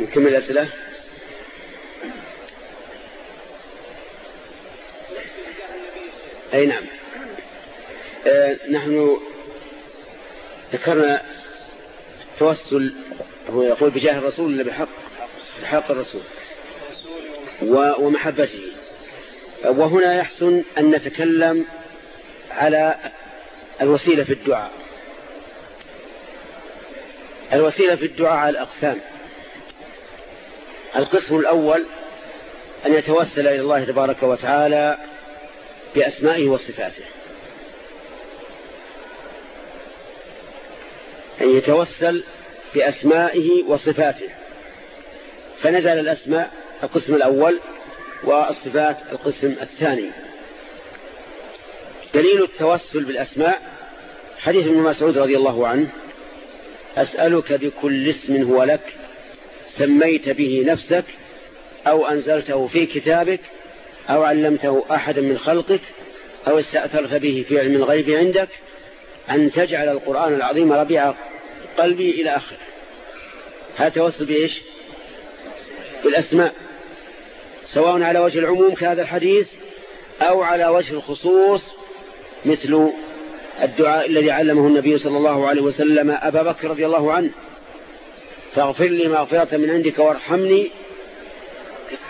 نكمل الأسئلة؟ أي نعم. آه نحن ذكرنا توسل هو يقول بجاه الرسول إلا بحق؟ بحق الرسول. ومحبته. وهنا يحسن أن نتكلم على الوسيلة في الدعاء. الوسيلة في الدعاء على الأقسام. القسم الأول أن يتوسل إلى الله تبارك وتعالى بأسمائه وصفاته. أن يتوسل بأسمائه وصفاته. فنزل الأسماء القسم الأول والصفات القسم الثاني. دليل التوسل بالأسماء حديث ابن مسعود رضي الله عنه أسألك بكل اسم هو لك سميت به نفسك أو أنزلته في كتابك أو علمته أحدا من خلقك أو استأثرت به في علم الغيب عندك أن تجعل القرآن العظيم ربيع قلبي إلى آخر هذا توسل بإيش؟ بالأسماء. سواء على وجه العموم كهذا الحديث أو على وجه الخصوص مثل الدعاء الذي علمه النبي صلى الله عليه وسلم أبا بكر رضي الله عنه. فاغفر لي مغفرة من عندك وارحمني.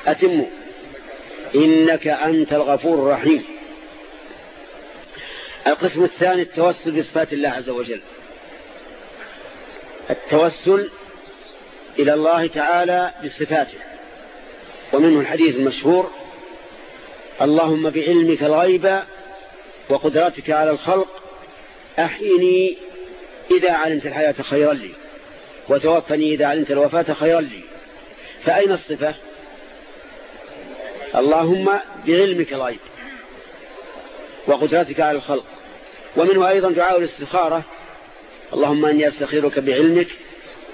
أتم. إنك أنت الغفور الرحيم. القسم الثاني التوسل بصفات الله عز وجل. التوسل إلى الله تعالى بصفاته. ومنه الحديث المشهور اللهم بعلمك الغيب وقدرتك على الخلق أحيني إذا علمت الحياة خيرا لي. وتوفني إذا علمت الوفاة خيرا لي. فأين الصفة؟ اللهم بعلمك الغيب وقدرتك على الخلق. ومنه أيضا دعاء الاستخارة. اللهم أني أستخيرك بعلمك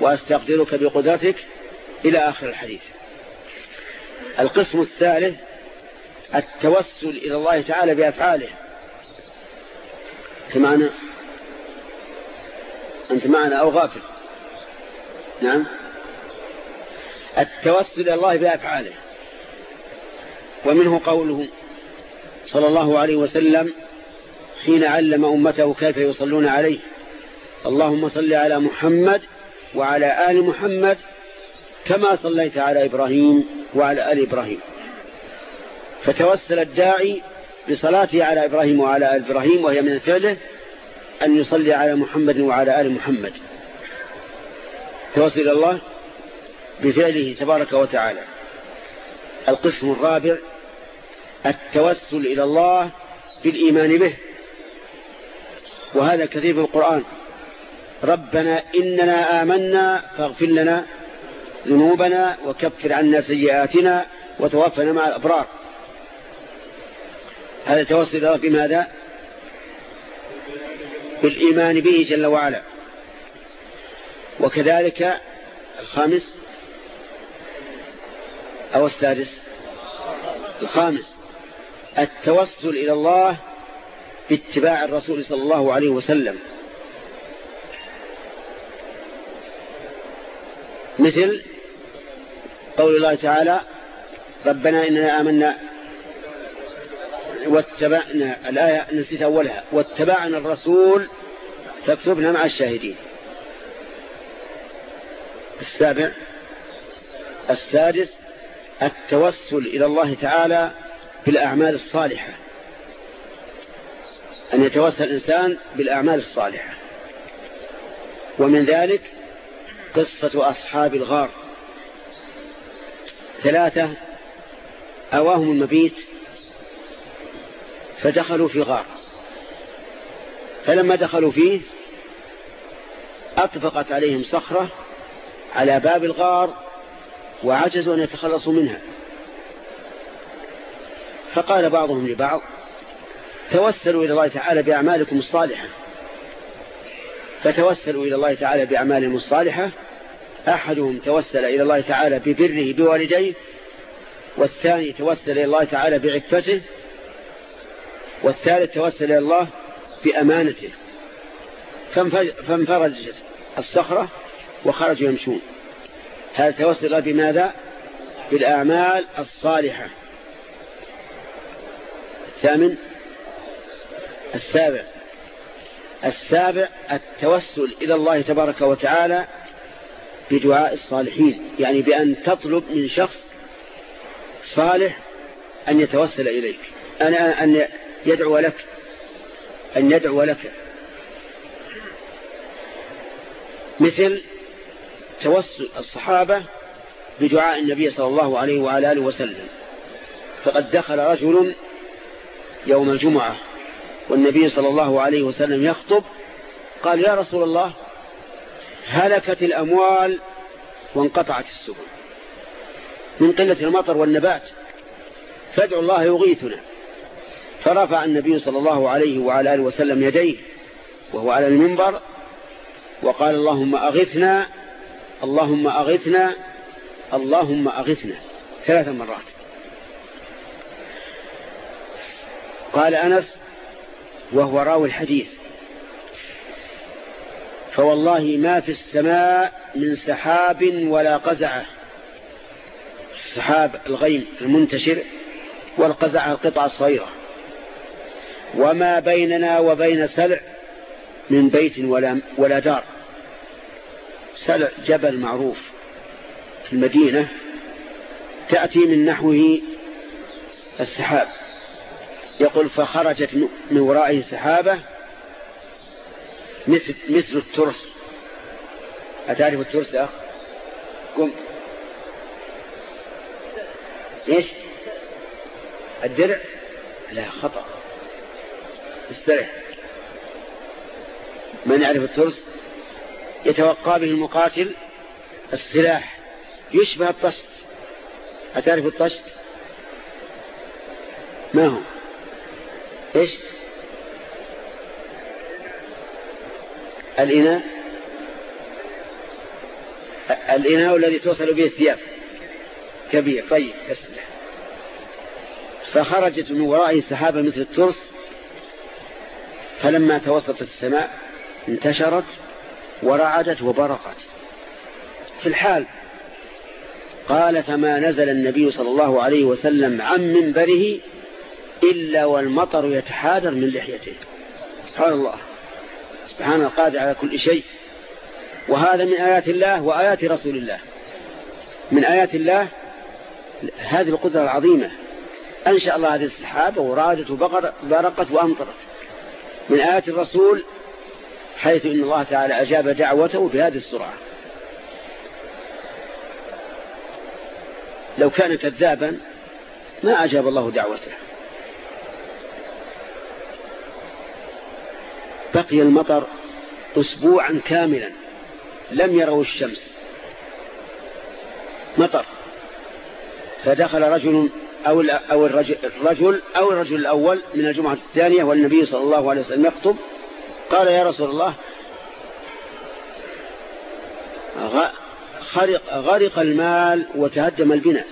وأستقدرك بقدرتك إلى آخر الحديث. القسم الثالث التوسل إلى الله تعالى بأفعاله. أنت معنا أنت معنا أو غافل. نعم. التوسل إلى الله بأفعاله. ومنه قوله صلى الله عليه وسلم حين علم أمته كيف يصلون عليه اللهم صل على محمد وعلى آل محمد كما صليت على إبراهيم وعلى آل إبراهيم. فتوسل الداعي بصلاته على إبراهيم وعلى آل إبراهيم وهي من فعله أن يصلي على محمد وعلى آل محمد. توسل الله بفعله تبارك وتعالى. القسم الرابع التوسل إلى الله بالإيمان به. وهذا كثير في القرآن. ربنا إننا آمنا فاغفر لنا ذنوبنا وكفر عنا سيئاتنا وتوفنا مع الأبرار. هذا توسل الله بماذا؟ بالإيمان به جل وعلا. وكذلك الخامس أو السادس؟ الخامس. التوسل إلى الله باتباع الرسول صلى الله عليه وسلم. مثل قول الله تعالى ربنا إننا آمنا واتبعنا. الآية نسيت أولها. واتبعنا الرسول فاكتبنا مع الشاهدين. السابع السادس التوسل إلى الله تعالى بالأعمال الصالحة. أن يتوسل الإنسان بالأعمال الصالحة. ومن ذلك قصة أصحاب الغار. ثلاثة أواهم المبيت فدخلوا في غار. فلما دخلوا فيه أطبقت عليهم صخرة على باب الغار وعجزوا أن يتخلصوا منها. فقال بعضهم لبعض توسلوا إلى الله تعالى بأعمالكم الصالحة. فتوسلوا إلى الله تعالى بأعمالهم الصالحة أحدهم توسل إلى الله تعالى ببره بوالديه والثاني توسل إلى الله تعالى بعفته والثالث توسل إلى الله بأمانته. فانفرجت الصخرة وخرجوا يمشون. هذا توسل بماذا بالأعمال الصالحة. الثامن السابع. السابع التوسل إلى الله تبارك وتعالى بدعاء الصالحين. يعني بأن تطلب من شخص صالح أن يتوسل إليك. أنا أن يدعو لك أن يدعو لك. مثل توسل الصحابة بدعاء النبي صلى الله عليه وعلى آله وسلم. فقد دخل رجل يوم الجمعة والنبي صلى الله عليه وسلم يخطب قال يا رسول الله هلكت الأموال وانقطعت السبل. من قلة المطر والنبات فادعوا الله يغيثنا. فرفع النبي صلى الله عليه وعلى آله وسلم يديه وهو على المنبر وقال اللهم أغثنا اللهم أغثنا اللهم أغثنا ثلاث مرات. قال أنس وهو راوي الحديث فوالله ما في السماء من سحاب ولا قزعة. السحاب الغيم المنتشر والقزعة القطعة الصغيرة. وما بيننا وبين سلع من بيت ولا, ولا دار سلع جبل معروف في المدينة تأتي من نحوه السحاب. يقول فخرجت من ورائه سحابة مثل, مثل الترس. أتعرف الترس يا أخ قم. إيش؟ الدرع؟ لا خطأ. استرح. من يعرف الترس؟ يتوقع به المقاتل السلاح. يشبه الطشت. أتعرف الطشت؟ ما هو؟ إيش؟ الإناء؟ الإناء الذي توصل به الثياب. كبير. طيب اسمع فخرجت من ورائه سحابة مثل الترس فلما توسطت السماء انتشرت ورعدت وبرقت. في الحال. قال فما نزل النبي صلى الله عليه وسلم عن منبره إلا والمطر يتحادر من لحيته. سبحان الله. سبحانه القادر على كل شيء. وهذا من آيات الله وآيات رسول الله. من آيات الله هذه القدرة العظيمة. أنشأ الله هذه السحابة ورادت وبرقت وأمطرت. من آيات الرسول حيث إن الله تعالى أجاب دعوته بهذه السرعة. لو كان كذابا ما أجاب الله دعوته. بقي المطر أسبوعا كاملا لم يروا الشمس. مطر. فدخل رجل أو الرجل, الرجل أو الرجل الأول من الجمعة الثانية والنبي صلى الله عليه وسلم يخطب قال يا رسول الله غرق, غرق المال وتهدم البناء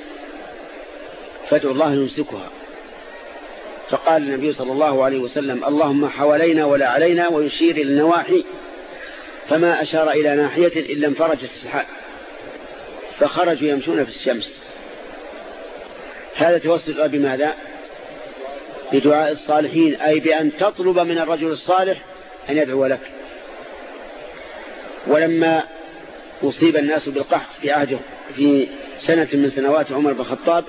فادعوا الله يمسكها. فقال النبي صلى الله عليه وسلم اللهم حوالينا ولا علينا ويشير إلى النواحي فما أشار إلى ناحية إلا انفرجت السحاب فخرجوا يمشون في الشمس. هذا توسل بماذا؟ بدعاء الصالحين أي بأن تطلب من الرجل الصالح أن يدعو لك. ولما أصيب الناس بالقحط في عهده في سنة من سنوات عمر بن الخطاب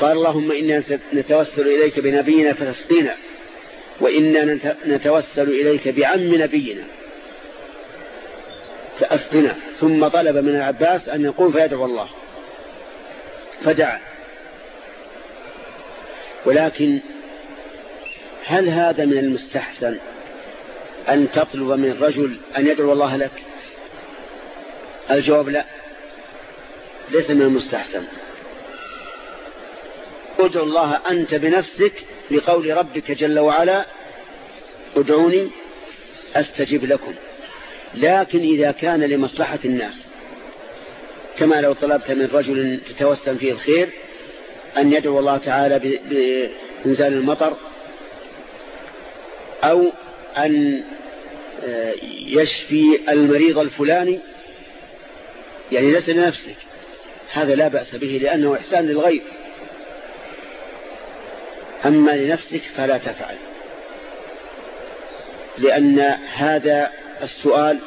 قال اللهم إنا نتوسل إليك بنبينا فتسقينا وإنا نتوسل إليك بعم نبينا فأسقنا ثم طلب من العباس أن يقوم فيدعو الله. فدعا. ولكن هل هذا من المستحسن أن تطلب من رجل أن يدعو الله لك؟ الجواب لا. ليس من المستحسن. ادعو الله أنت بنفسك لقول ربك جل وعلا ادعوني أستجب لكم. لكن إذا كان لمصلحة الناس كما لو طلبت من رجل تتوسم فيه الخير أن يدعو الله تعالى بإنزال المطر أو أن آه، يشفي المريض الفلاني يعني ليس لنفسك. هذا لا بأس به لأنه إحسان للغير أما لنفسك فلا تفعل. لأن هذا السؤال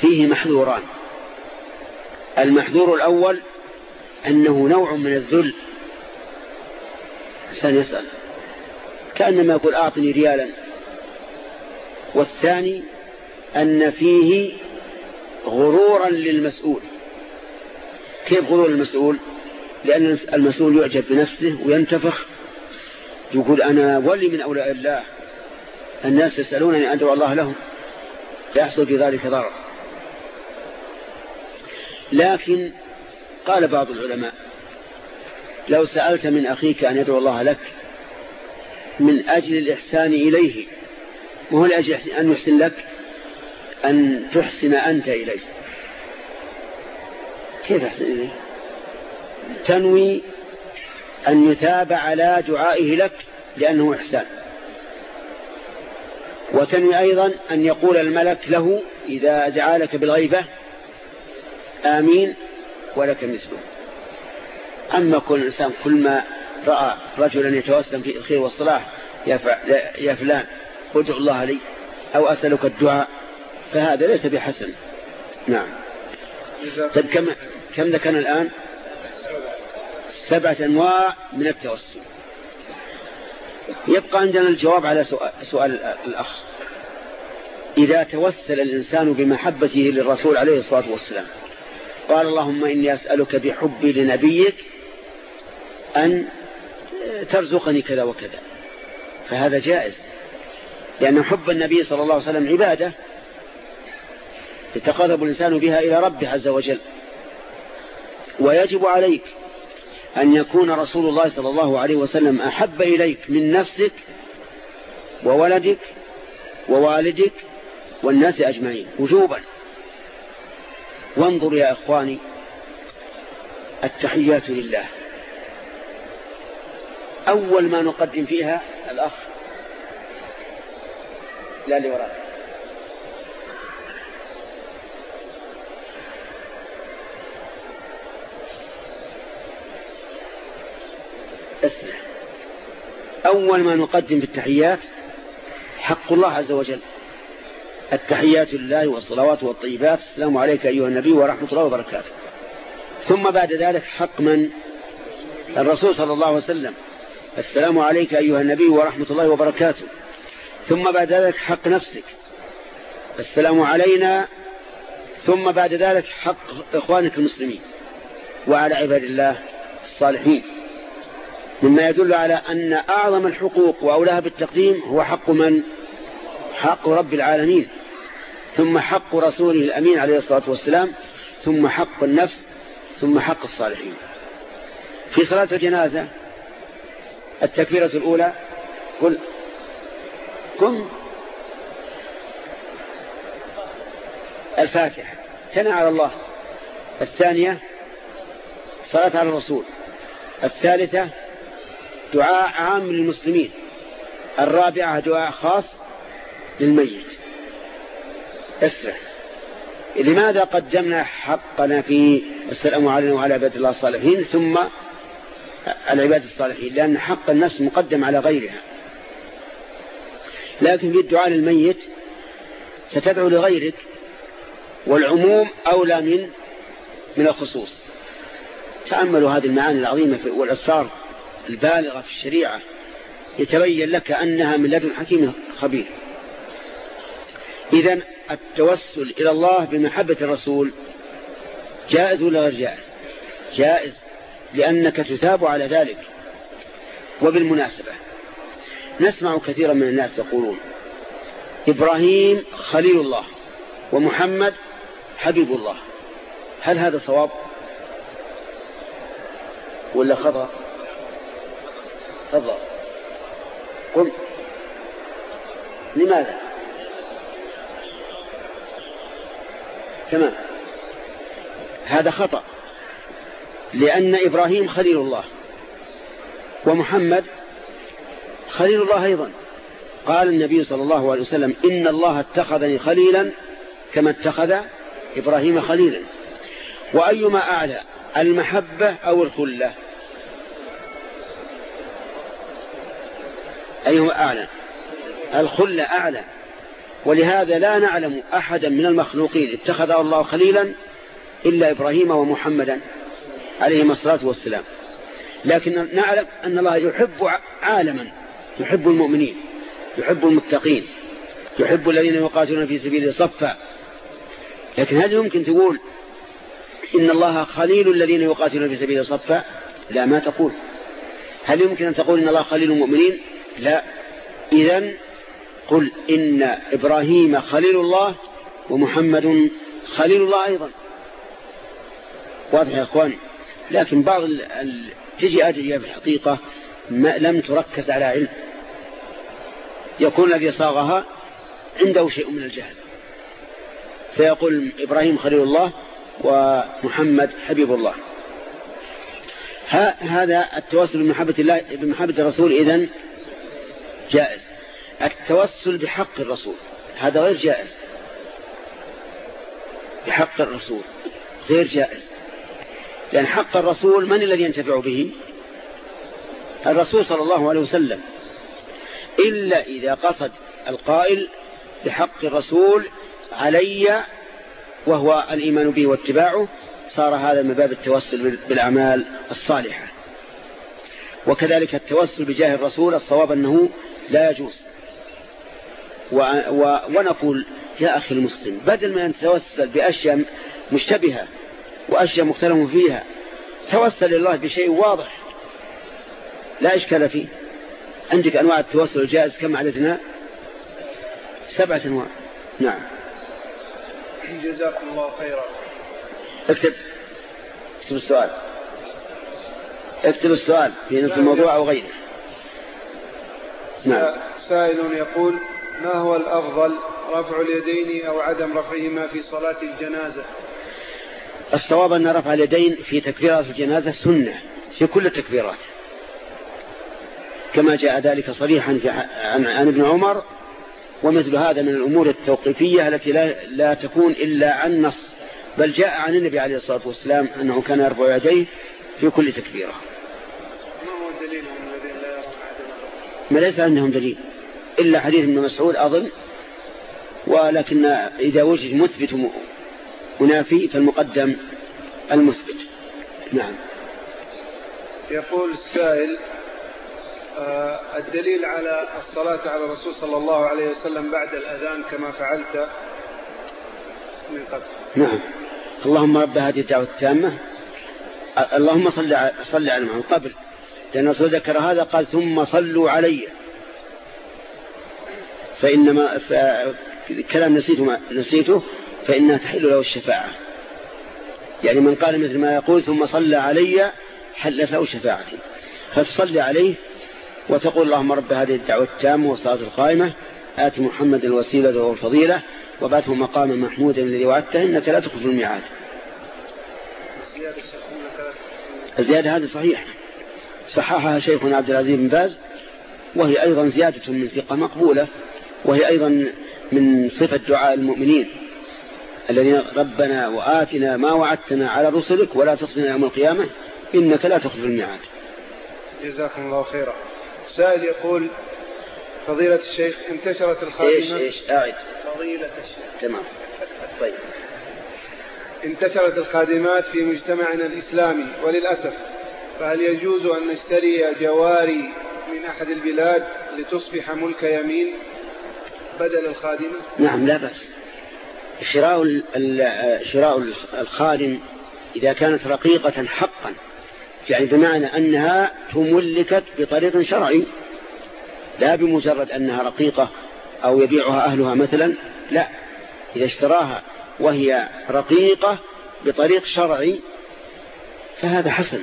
فيه محذوران. المحذور الأول أنه نوع من الذل. إنسان يسأل. كأنما يقول أعطني ريالا. والثاني أن فيه غرورا للمسؤول. كيف غرور المسؤول؟ لأن المسؤول يعجب بنفسه وينتفخ يقول أنا ولي من أولياء الله. الناس يسألونني أدعو الله لهم. فيحصل في ذلك ضرر. لكن قال بعض العلماء لو سألت من أخيك أن يدعو الله لك من أجل الإحسان إليه وهو لأجل أن يحسن لك أن تحسن أنت إليه. كيف أحسن إليه؟ تنوي أن يثاب على دعائه لك لأنه إحسان. وتنوي أيضا أن يقول الملك له إذا دعا لك بالغيبة آمين ولك مثله أما كل إنسان كل ما رأى رجلا يتوسم في الخير والصلاح يا فلان ادعو الله لي أو أسألك الدعاء فهذا ليس بحسن. نعم. طيب كم, كم ذكرنا الآن؟ سبعة أنواع من التوسل يبقى عندنا الجواب على سؤال, سؤال الأخ. إذا توسل الإنسان بمحبته للرسول عليه الصلاة والسلام قال اللهم إني أسألك بحبي لنبيك أن ترزقني كذا وكذا. فهذا جائز. لأن حب النبي صلى الله عليه وسلم عبادة يتقرب الإنسان بها إلى ربه عز وجل. ويجب عليك أن يكون رسول الله صلى الله عليه وسلم أحب إليك من نفسك وولدك ووالدك والناس أجمعين. وجوبا. وانظر يا إخواني التحيات لله. أول ما نقدم فيها الأخ. لا اللي وراك. اسمع. أول ما نقدم في التحيات حق الله عز وجل. التحيات لله والصلوات والطيبات. السلام عليك أيها النبي ورحمة الله وبركاته. ثم بعد ذلك حق من؟ الرسول صلى الله عليه وسلم. السلام عليك أيها النبي ورحمة الله وبركاته. ثم بعد ذلك حق نفسك. السلام علينا. ثم بعد ذلك حق إخوانك المسلمين وعلى عباد الله الصالحين. مما يدل على أن أعظم الحقوق وأولاها بالتقديم هو حق من؟ حق رب العالمين. ثم حق رسوله الأمين عليه الصلاة والسلام. ثم حق النفس. ثم حق الصالحين. في صلاة الجنازة التكبيرة الأولى قل قم الفاتحة ثنى على الله الثانية صلاة على الرسول الثالثة دعاء عام للمسلمين الرابعة دعاء خاص للميت اسرع لماذا قدمنا حقنا في السلام علينا وعلى عباد الله الصالحين ثم العباد الصالحين لأن حق النفس مقدم على غيرها. لكن في الدعاء للميت ستدعو لغيرك والعموم أولى من من الخصوص. تأملوا هذه المعاني العظيمة والأسرار البالغة في الشريعة يتبين لك أنها من لدن حكيم خبير. إذا التوسل إلى الله بمحبة الرسول جائز ولا غير جائز؟ جائز. لأنك تثاب على ذلك. وبالمناسبة نسمع كثيرا من الناس يقولون إبراهيم خليل الله ومحمد حبيب الله. هل هذا صواب؟ ولا خطأ؟ تفضل. قل. لماذا؟ تمام. هذا خطأ. لأن إبراهيم خليل الله ومحمد خليل الله أيضا. قال النبي صلى الله عليه وسلم إن الله اتخذني خليلا كما اتخذ إبراهيم خليلا. وأيما أعلى المحبة أو الخلة؟ أيهما أعلى؟ الخلة أعلى. ولهذا لا نعلم أحدا من المخلوقين اتخذه الله خليلا إلا إبراهيم ومحمدا. عليهما الصلاة والسلام. لكن نعلم أن الله يحب عالما يحب المؤمنين يحب المتقين يحب الذين يقاتلون في سبيله صفا. لكن هل يمكن تقول إن الله خليل الذين يقاتلون في سبيله صفا؟ لا ما تقول. هل يمكن أن تقول إن الله خليل المؤمنين؟ لا. إذا قل إن إبراهيم خليل الله ومحمد خليل الله أيضا. واضح يا أخواني؟ لكن بعض. تجي أدرية في الحقيقة ما لم تركز على علم. يكون الذي صاغها عنده شيء من الجهل. فيقول إبراهيم خليل الله ومحمد حبيب الله. هذا التوسل بمحبة الله بمحبة الرسول إذن جائز. التوسل بحق الرسول. هذا غير جائز. بحق الرسول. غير جائز. لأن حق الرسول من الذي ينتفع به؟ الرسول صلى الله عليه وسلم. إلا إذا قصد القائل بحق الرسول علي وهو الإيمان به واتباعه صار هذا من باب التوسل بالأعمال الصالحة. وكذلك التوسل بجاه الرسول الصواب أنه لا يجوز. و و ونقول يا أخي المسلم بدل ما أن تتوسل بأشياء مشتبهة وأشياء مختلف فيها. توسل الله بشيء واضح. لا إشكال فيه. عندك أنواع التوسل الجائز كم عددنا؟ سبعة أنواع. نعم. جزاكم الله خيرا. اكتب. اكتب السؤال. اكتب السؤال في نفس الموضوع أو غيره. نعم. سائل يقول ما هو الأفضل رفع اليدين أو عدم رفعهما في صلاة الجنازة؟ الصواب أن رفع اليدين في تكبيرات الجنازة سنة في كل التكبيرات. كما جاء ذلك صريحا عن, ابن عمر ومثل هذا من الأمور التوقيفية التي لا, لا تكون إلا عن نص بل جاء عن النبي عليه الصلاة والسلام أنه كان يرفع يديه في كل تكبيرة. ما هو الذين لا ما ليس عندهم دليل. إلا حديث ابن مسعود أظن ولكن إذا وجد مثبت منافي فالمقدم المثبت نعم. يقول السائل آه الدليل على الصلاة على الرسول صلى الله عليه وسلم بعد الأذان كما فعلت من قبل. نعم. اللهم رب هذه الدعوة التامة. اللهم صل صل على محمد. قبل. لأن الرسول ذكر هذا قال ثم صلوا علي. فإنما كلام نسيته, نسيته. فإنها تحل له الشفاعة. يعني من قال مثل ما يقول ثم صلى علي حلت له شفاعتي. فتصلي عليه وتقول اللهم رب هذه الدعوة التامة والصلاة القائمة آت محمد الوسيلة والفضيلة وباته مقاما محمودا الذي وعدته إنك لا تخلف الميعاد. الزيادة هذه صحيحة. صححها شيخنا عبد العزيز بن باز وهي أيضا زيادة من ثقة مقبولة وهي أيضا من صفة دعاء المؤمنين. الذين ربنا وآتنا ما وعدتنا على رسلك ولا تخزنا يوم القيامة إنك لا تخلف الميعاد. جزاكم الله خيرا. سائل يقول فضيلة الشيخ انتشرت الخادمة. إيش إيش؟ أعد. فضيلة الشيخ. تمام. طيب. انتشرت الخادمات في مجتمعنا الإسلامي وللأسف فهل يجوز أن نشتري جواري من أحد البلاد لتصبح ملك يمين بدل الخادمة؟ نعم لا بأس. شراء شراء الخادم إذا كانت رقيقة حقا. يعني بمعنى أنها تملكت بطريق شرعي لا بمجرد أنها رقيقة أو يبيعها أهلها مثلا لا. إذا اشتراها وهي رقيقة بطريق شرعي فهذا حسن.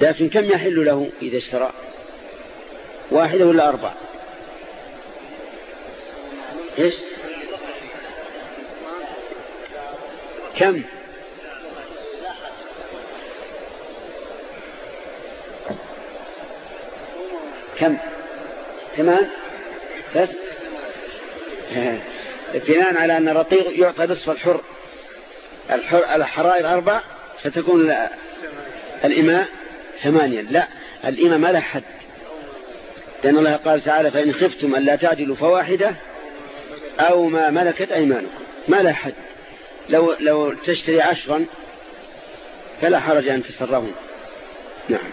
لكن كم يحل له إذا اشترى؟ واحدة ولا أربع إيش؟ كم؟ كم؟ ثمان بس؟ بناء على أن الرقيق يعطى نصف الحر. الحرائر أربع فتكون الإماء ثمانيا لا الإماء ما لها حد. لأن الله قال تعالى فإن خفتم أن لا تعدلوا فواحدة أو ما ملكت أيمانكم. ما لها حد. لو, لو تشتري عشرا فلا حرج أن تسرهم. نعم.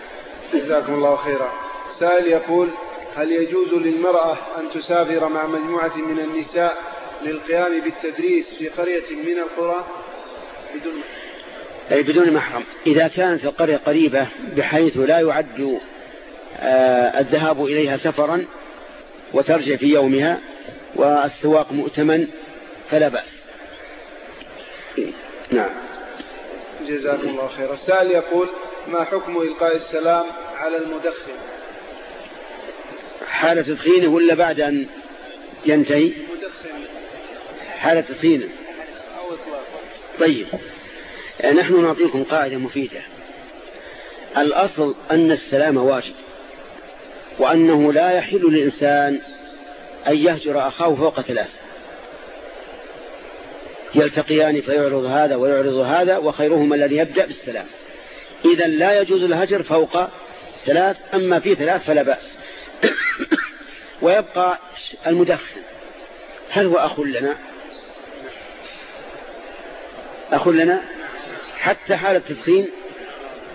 جزاكم الله خيرا. سائل يقول هل يجوز للمرأة أن تسافر مع مجموعة من النساء للقيام بالتدريس في قرية من القرى؟ بدون أي بدون محرم. إذا كانت القرية قريبة بحيث لا يعد آه، الذهاب إليها سفرا وترجع في يومها والسواق مؤتمن فلا بأس. نعم. جزاكم الله خير السائل يقول ما حكم إلقاء السلام على المدخن؟ حالة تدخينه ولا بعد أن ينتهي؟ حالة تدخينه. طيب. نحن نعطيكم قاعدة مفيدة. الأصل أن السلام واجب وأنه لا يحل للإنسان أن يهجر أخاه فوق ثلاث يلتقيان فيعرض هذا ويعرض هذا وخيرهما الذي يبدأ بالسلام. إذا لا يجوز الهجر فوق ثلاث أما في ثلاث فلا بأس. ويبقى المدخن. هل هو أخ لنا؟ أخ لنا؟ حتى حالة التدخين؟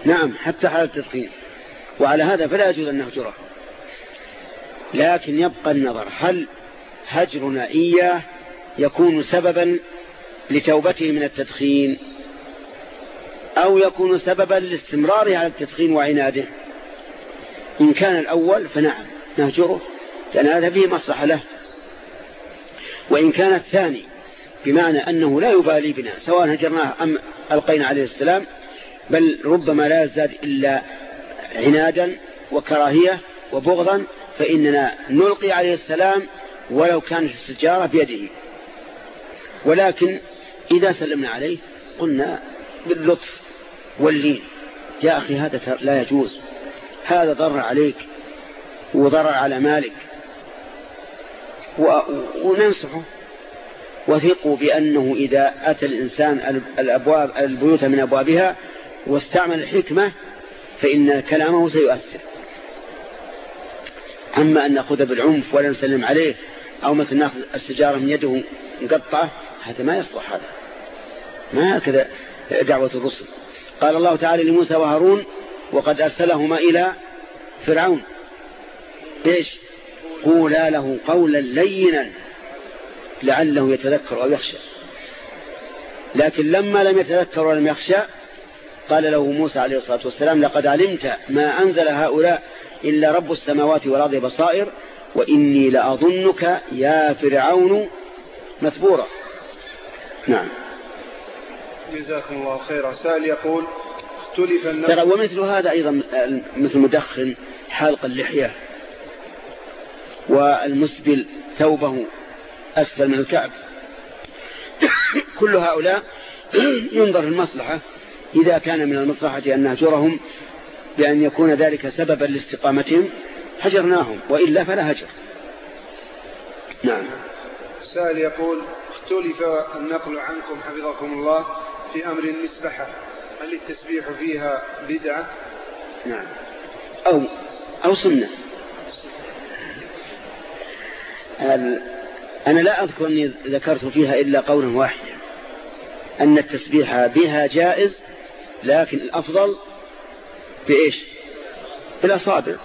نعم حتى حالة التدخين. وعلى هذا فلا يجوز أن نهجره. لكن يبقى النظر هل هجرنا إياه يكون سببا لتوبته من التدخين أو يكون سببا لاستمراره على التدخين وعناده. إن كان الأول فنعم نهجره لأن هذا فيه مصلحة له. وإن كان الثاني بمعنى أنه لا يبالي بنا سواء هجرناه أم ألقينا عليه السلام بل ربما لا يزداد إلا عنادا وكراهية وبغضا فإننا نلقي عليه السلام ولو كانت السجارة بيده. ولكن إذا سلمنا عليه قلنا باللطف واللين يا أخي هذا لا يجوز هذا ضر عليك وضرر على مالك. وننصحه. وثقوا بأنه إذا أتى الإنسان الأبواب البيوت من أبوابها واستعمل الحكمة فإن كلامه سيؤثر. أما أن نأخذ بالعنف ولا نسلم عليه أو مثل نأخذ السجارة من يده مقطعة هذا ما يصلح هذا. ما هكذا دعوة الرسل. قال الله تعالى لموسى وهارون وقد أرسلهما إلى فرعون. إيش؟ قولا له قولا لينا لعله يتذكر أو يخشى. لكن لما لم يتذكر ولم يخشى قال له موسى عليه الصلاة والسلام لقد علمت ما أنزل هؤلاء إلا رب السماوات والأرض بصائر وإني لأظنك يا فرعون مثبورا. نعم. جزاكم الله خيرا. سائل يقول اختلف الناس ترى ومثل هذا أيضا مثل مدخن حالق اللحية والمسبل ثوبه أسفل من الكعب. كل هؤلاء ينظر المصلحة إذا كان من المصلحة أن نهجرهم بأن يكون ذلك سببا لاستقامتهم هجرناهم وإلا فلا هجر. نعم. سائل يقول اختلف النقل عنكم حفظكم الله. في أمر المسبحة هل التسبيح فيها بدعة؟ نعم. أو أو سنة. أنا لا أذكر أني ذكرت فيها إلا قولا واحدا. أن التسبيح بها جائز لكن الأفضل بإيش؟ بالأصابع.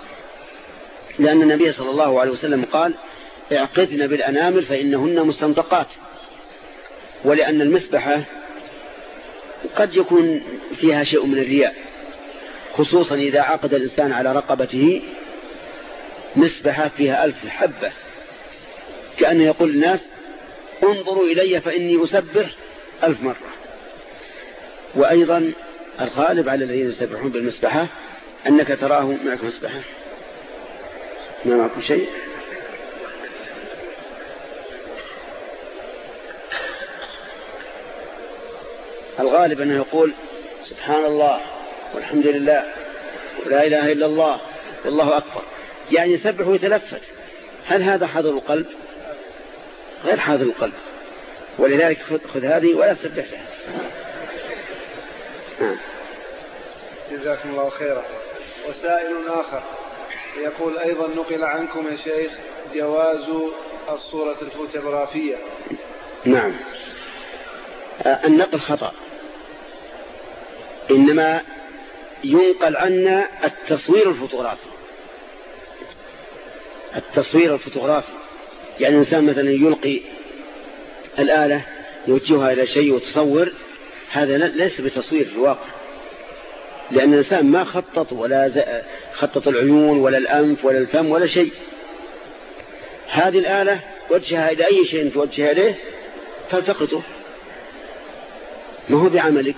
لأن النبي صلى الله عليه وسلم قال اعقدن بالأنامل فإنهن مستنطقات. ولأن المسبحة قد يكون فيها شيء من الرياء خصوصا إذا عقد الإنسان على رقبته مسبحة فيها ألف حبة. كأنه يقول للناس انظروا إلي فإني أسبح ألف مرة. وأيضا الغالب على الذين يسبحون بالمسبحة أنك تراه معك مسبحة. ما معكم شيء؟ الغالب أنه يقول سبحان الله والحمد لله ولا إله إلا الله والله أكبر. يعني يسبح ويتلفت. هل هذا حاضر القلب؟ غير حاضر القلب. ولذلك خذ هذه ولا تسبح لها. نعم. جزاكم الله خيرا. وسائل آخر. يقول أيضا نقل عنكم يا شيخ جواز الصورة الفوتوغرافية. نعم. آه، النقل خطأ. إنما ينقل عنا التصوير الفوتوغرافي. التصوير الفوتوغرافي. يعني الإنسان مثلا يلقي الآلة يوجهها إلى شيء وتصور هذا ليس بتصوير في الواقع. لأن الإنسان ما خطط ولا خطط العيون ولا الأنف ولا الفم ولا شيء. هذه الآلة وجهها إلى أي شيء توجهها إليه؟ فالتقطه ما هو بعملك؟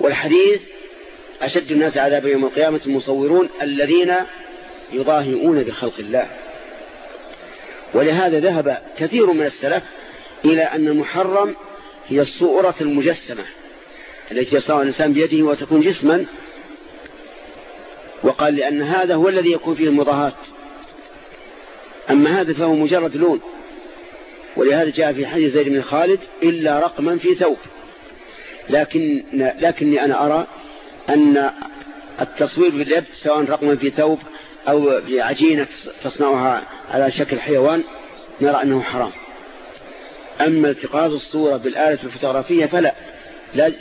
والحديث أشد الناس عذابا يوم القيامة المصورون الذين يضاهئون بخلق الله. ولهذا ذهب كثير من السلف إلى أن المحرم هي الصورة المجسمة التي يصنعها الإنسان بيده وتكون جسما. وقال لأن هذا هو الذي يكون فيه المضاهاة أما هذا فهو مجرد لون. ولهذا جاء في حديث زيد بن خالد إلا رقما في ثوب. لكن لكني أنا أرى أن التصوير باليد سواء رقما في ثوب أو بعجينة تصنعها على شكل حيوان نرى أنه حرام. أما التقاط الصورة بالآلة الفوتوغرافية فلا.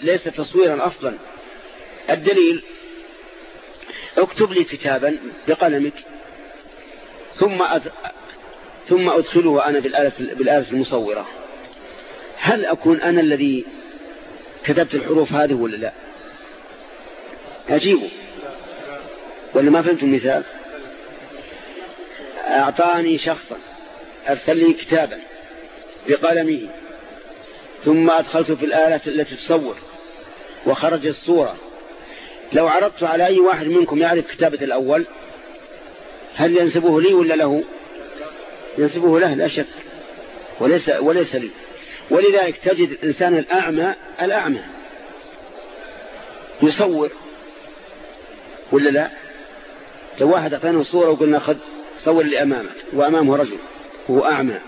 ليس تصويرا أصلا. الدليل اكتب لي كتابا بقلمك ثم. ثم أدخله أنا بالآلة, بالآلة المصورة. هل أكون أنا الذي كتبت الحروف هذه ولا لا؟ أجيبه. ولا ما فهمت المثال؟ أعطاني شخصا أرسل لي كتابا بقلمه ثم أدخلته في الآلة التي تصور وخرج الصورة. لو عرضت على أي واحد منكم يعرف كتابة الأول هل ينسبه لي ولا له؟ ينسبه له لا شك. وليس, وليس لي. ولذلك تجد الإنسان الأعمى الأعمى. يصور. ولا لا؟ لو واحد أعطينا صورة وقلنا خذ صور اللي أمامك وأمامه رجل وهو أعمى.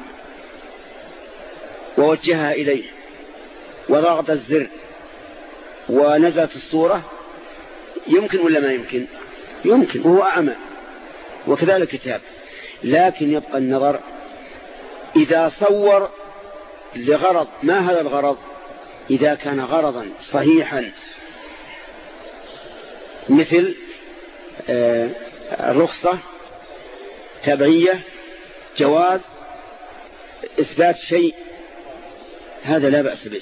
ووجهها إليه. وضغط الزر. ونزلت الصورة. يمكن ولا ما يمكن؟ يمكن وهو أعمى. وكذلك كتاب لكن يبقى النظر إذا صور لغرض ما هذا الغرض؟ إذا كان غرضا صحيحا. مثل آه، الرخصة تبعية جواز إثبات شيء هذا لا بأس به.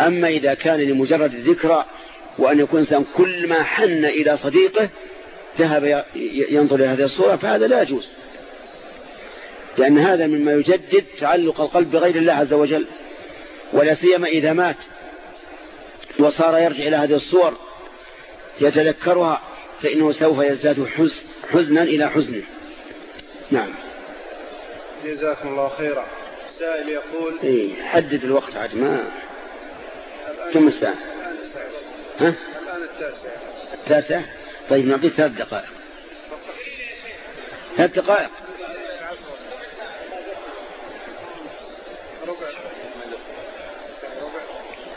أما إذا كان لمجرد الذكرى وأن يكون إنسان كل ما حن إلى صديقه ذهب ينظر إلى هذه الصورة فهذا لا يجوز. لأن هذا مما يجدد تعلق القلب بغير الله عز وجل ولا سيما إذا مات وصار يرجع إلى هذه الصور يتذكرها فإنه سوف يزداد حزنا إلى حزنه نعم. جزاكم الله خيرا. سائل يقول إيه حدد الوقت عاد ما كم الساعة. ها؟ الآن التاسع. التاسع؟ طيب نعطيك ثلاث دقائق. ثلاث دقائق.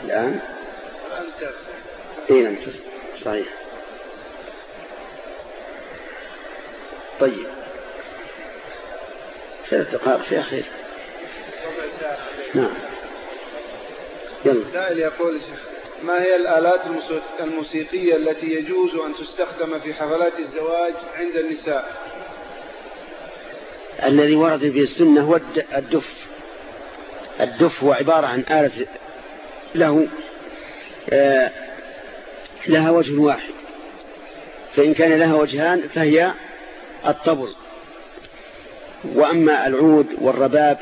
الآن؟ اي نعم صحيح. طيب. ثلاث دقائق فيها خير نعم. يلا. سائل يقول شيخ ما هي الآلات الموسيقية التي يجوز أن تستخدم في حفلات الزواج عند النساء؟ الذي ورد في السنة هو الدف. الدف هو عبارة عن آلة له آه، لها وجه واحد. فإن كان لها وجهان فهي الطبل. وأما العود والرباب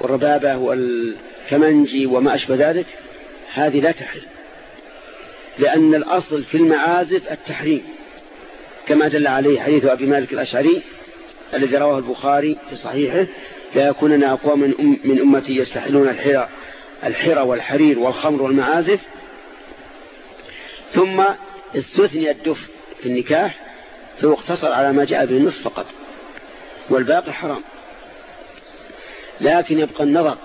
والربابة والكمنجي وما أشبه ذلك هذه لا تحل. لأن الأصل في المعازف التحريم كما دل عليه حديث أبي مالك الأشعري الذي رواه البخاري في صحيحه لا يكونن أقوام من, من أمتي يستحلون الحرى الحرى والحرير والخمر والمعازف. ثم استثني الدف في النكاح فيقتصر على ما جاء به النص فقط والباقي حرام. لكن يبقى النظر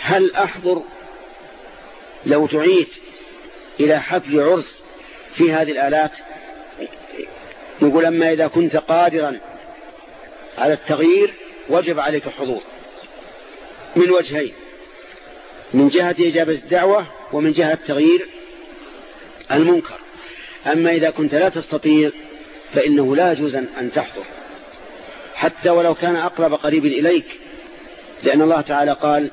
هل أحضر لو تعيت إلى حفل عرس في هذه الآلات؟ نقول أما إذا كنت قادرا على التغيير وجب عليك الحضور من وجهين. من جهة إجابة الدعوة ومن جهة تغيير المنكر. أما إذا كنت لا تستطيع فإنه لا يجوز أن تحضر. حتى ولو كان أقرب قريب إليك. لأن الله تعالى قال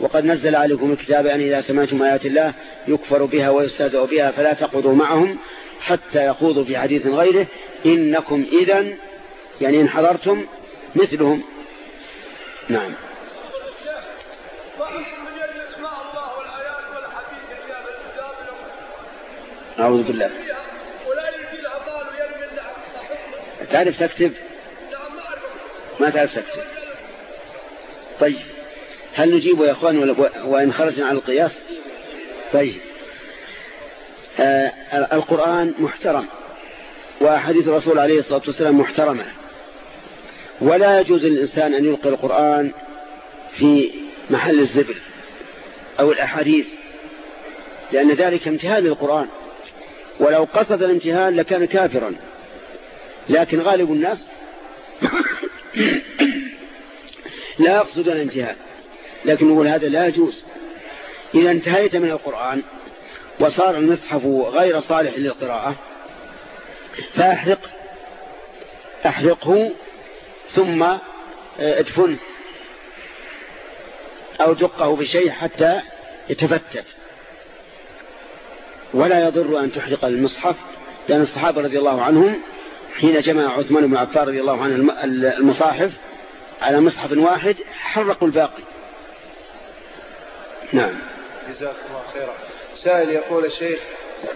وقد نزل عليكم الكتاب أن إذا سمعتم آيات الله يكفر بها ويستهزأ بها فلا تقعدوا معهم حتى يخوضوا في حديث غيره. إنكم إذا يعني إن حضرتم مثلهم. نعم. أعوذ بالله. تعرف تكتب؟ ما تعرف تكتب. طيب. هل نجيب يا أخوان وإن خرجنا على القياس؟ طيب. آه القرآن محترم. وأحاديث الرسول عليه الصلاة والسلام محترمة. ولا يجوز للإنسان أن يلقي القرآن في محل الزبل أو الأحاديث لأن ذلك امتهان للقرآن. ولو قصد الامتهان لكان كافرا. لكن غالب الناس لا يقصد الامتهان. لكن نقول هذا لا يجوز. إذا انتهيت من القرآن وصار المصحف غير صالح للقراءة فأحرق. أحرقه ثم آه، ادفنه أو دقه بشيء حتى يتفتت. ولا يضر أن تحرق المصحف لأن الصحابة رضي الله عنهم حين جمع عثمان بن عفان رضي الله عنه المصاحف على مصحف واحد حرقوا الباقي. نعم. جزاكم الله خيرا. سائل يقول الشيخ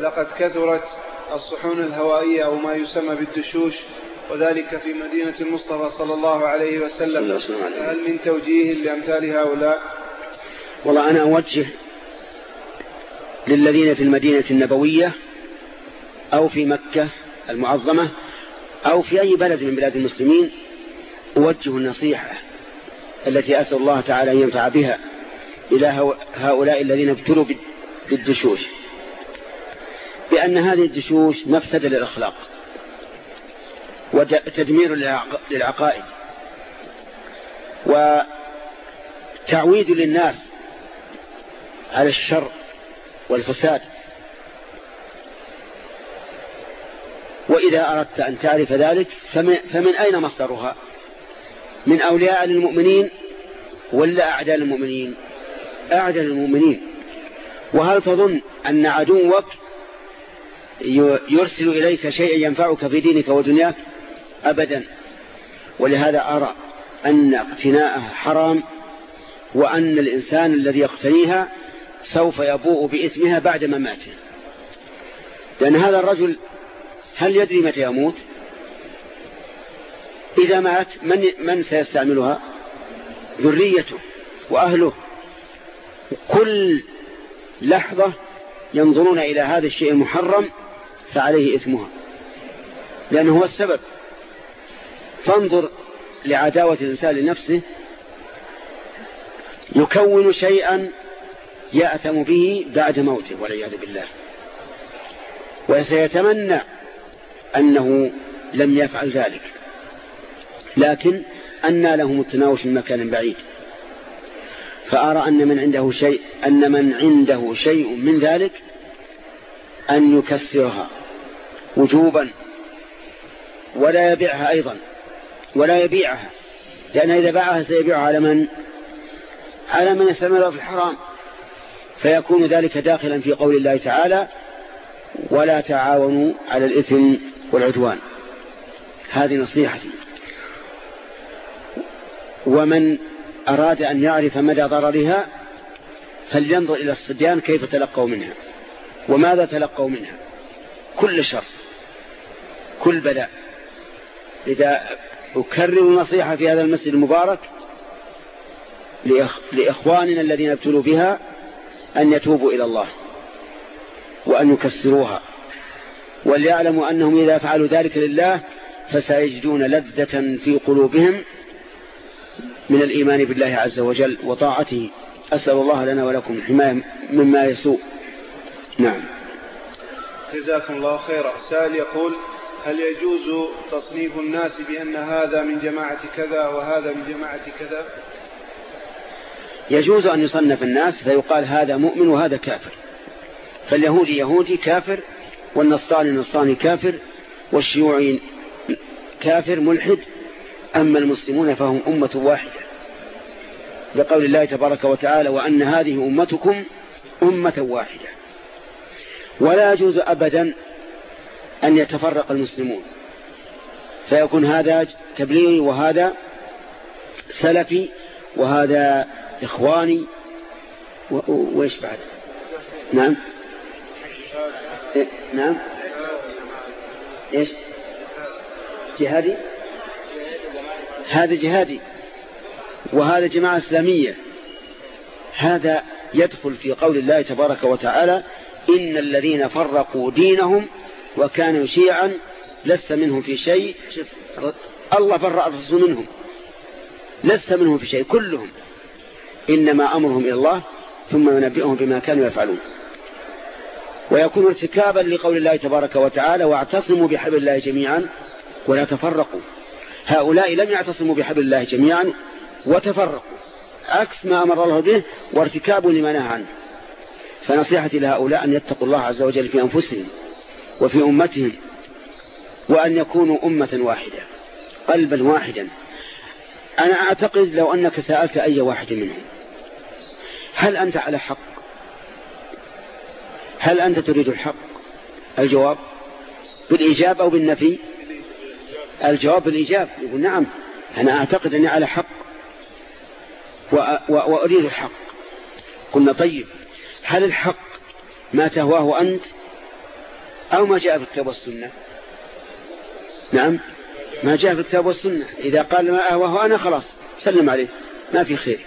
لقد كثرت الصحون الهوائية أو ما يسمى بالدشوش وذلك في مدينة المصطفى صلى الله عليه وسلم. هل من توجيه لأمثال هؤلاء؟ والله أنا أوجه للذين في المدينة النبوية أو في مكة المعظمة أو في أي بلد من بلاد المسلمين أوجه النصيحة التي أسأل الله تعالى أن ينفع بها إلى هؤلاء الذين ابتلوا بالدشوش. بأن هذه الدشوش مفسدة للأخلاق. وتدمير للعقائد. وتعويد للناس على الشر والفساد. وإذا أردت أن تعرف ذلك فمن, فمن أين مصدرها؟ من أولياء المؤمنين ولا أعداء المؤمنين أعداء المؤمنين وهل تظن أن عدوك يرسل إليك شيئا ينفعك في دينك ودنياك؟ أبدا. ولهذا أرى أن اقتناءها حرام وأن الإنسان الذي يقتنيها سوف يبوء بإثمها بعد مماته. لأن هذا الرجل هل يدري متى يموت؟ إذا مات من, من سيستعملها؟ ذريته وأهله. كل لحظة ينظرون إلى هذا الشيء المحرم فعليه إثمها لأنه هو السبب. فانظر لعداوة الإنسان لنفسه يكون شيئا يأثم به بعد موته والعياذ بالله. وسيتمنى أنه لم يفعل ذلك لكن أن لهم التناوش من مكان بعيد. فأرى أن من عنده شيء أن من عنده شيء من ذلك أن يكسرها وجوبا ولا يبيعها أيضا. ولا يبيعها لأن إذا باعها سيبيعها على من؟ على من يستمر في الحرام. فيكون ذلك داخلا في قول الله تعالى ولا تعاونوا على الإثم والعدوان هذه نصيحتي. ومن أراد أن يعرف مدى ضررها فلينظر إلى الصبيان كيف تلقوا منها وماذا تلقوا منها. كل شر كل بلاء. إذا أكرر النصيحة في هذا المسجد المبارك لإخواننا الذين ابتلوا بها أن يتوبوا إلى الله وأن يكسروها. وليعلموا أنهم إذا فعلوا ذلك لله فسيجدون لذة في قلوبهم من الإيمان بالله عز وجل وطاعته. أسأل الله لنا ولكم الحماية مما يسوء. نعم. جزاكم الله خيرا. سائل يقول هل يجوز تصنيف الناس بأن هذا من جماعة كذا وهذا من جماعة كذا؟ يجوز أن يصنف الناس فيقال هذا مؤمن وهذا كافر. فاليهودي يهودي كافر والنصراني نصراني كافر والشيوعي كافر ملحد أما المسلمون فهم أمة واحدة. لقول الله تبارك وتعالى وأن هذه أمتكم أمة واحدة. ولا يجوز أبدا أن يتفرق المسلمون. فيكون هذا تبليغي وهذا سلفي وهذا إخواني. وإيش بعد؟ نعم. إيه؟ نعم. إيش؟ جهادي؟ هذا جهادي. وهذا جماعة إسلامية. هذا يدخل في قول الله تبارك وتعالى إن الذين فرقوا دينهم وكانوا شيعا لست منهم في شيء. الله برأ الرسول منهم. لست منهم في شيء كلهم. إنما أمرهم إلى الله ثم ينبئهم بما كانوا يفعلون. ويكون ارتكابا لقول الله تبارك وتعالى واعتصموا بحبل الله جميعا ولا تفرقوا. هؤلاء لم يعتصموا بحبل الله جميعا وتفرقوا عكس ما أمر الله به وارتكاب لما نهى عنه. فنصيحتي لهؤلاء أن يتقوا الله عز وجل في أنفسهم. وفي أمتهم وأن يكونوا أمة واحدة قلبا واحدا. أنا أعتقد لو أنك سألت أي واحد منهم هل أنت على حق؟ هل أنت تريد الحق؟ الجواب بالإيجاب أو بالنفي؟ الجواب بالإيجاب يقول نعم أنا أعتقد أني على حق وأريد الحق. قلنا طيب هل الحق ما تهواه أنت أو ما جاء في الكتاب والسنة. نعم. ما جاء في الكتاب والسنة. إذا قال ما أهواه أنا خلاص سلم عليه. ما في خير.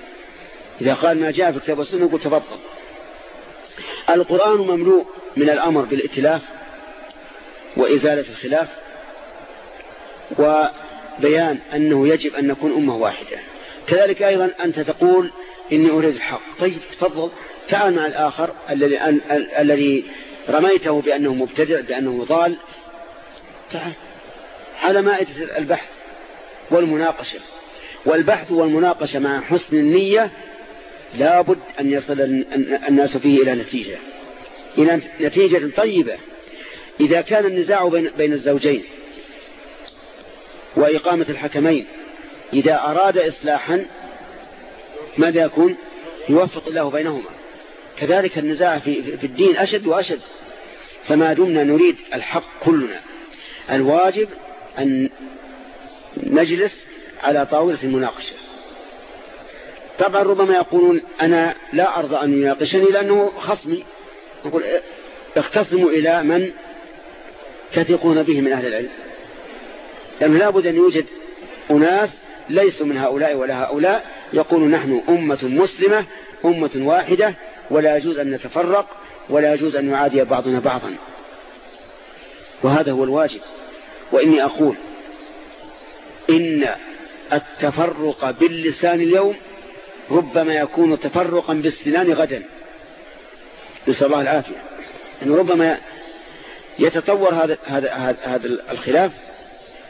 إذا قال ما جاء في الكتاب والسنة قلت تفضل القرآن مملوء من الأمر بالائتلاف وإزالة الخلاف وبيان أنه يجب أن نكون أمة واحدة. كذلك أيضا أنت تقول إني أريد الحق. طيب تفضل. تعال مع الآخر الذي الذي رميته بأنه مبتدع بأنه ضال. تعال على مائدة البحث والمناقشة. والبحث والمناقشة مع حسن النية لابد أن يصل الناس فيه إلى نتيجة. إلى نتيجة طيبة. إذا كان النزاع بين الزوجين وإقامة الحكمين إذا أراد إصلاحا ماذا يكون؟ يوفق الله بينهما. كذلك النزاع في, في الدين أشد وأشد. فما دمنا نريد الحق كلنا. الواجب أن نجلس على طاولة المناقشة. طبعا ربما يقولون أنا لا أرضى أن يناقشني لأنه خصمي. نقول اختصموا إلى من تثقون به من أهل العلم. لأنه لابد أن يوجد أناس ليسوا من هؤلاء ولا هؤلاء يقول نحن أمة مسلمة أمة واحدة ولا يجوز أن نتفرق ولا يجوز أن نعادي بعضنا بعضا. وهذا هو الواجب. وإني أقول إن التفرق باللسان اليوم ربما يكون تفرقا بالسنان غدا. نسأل الله العافية. أنه ربما يتطور هذا هذا هذا الخلاف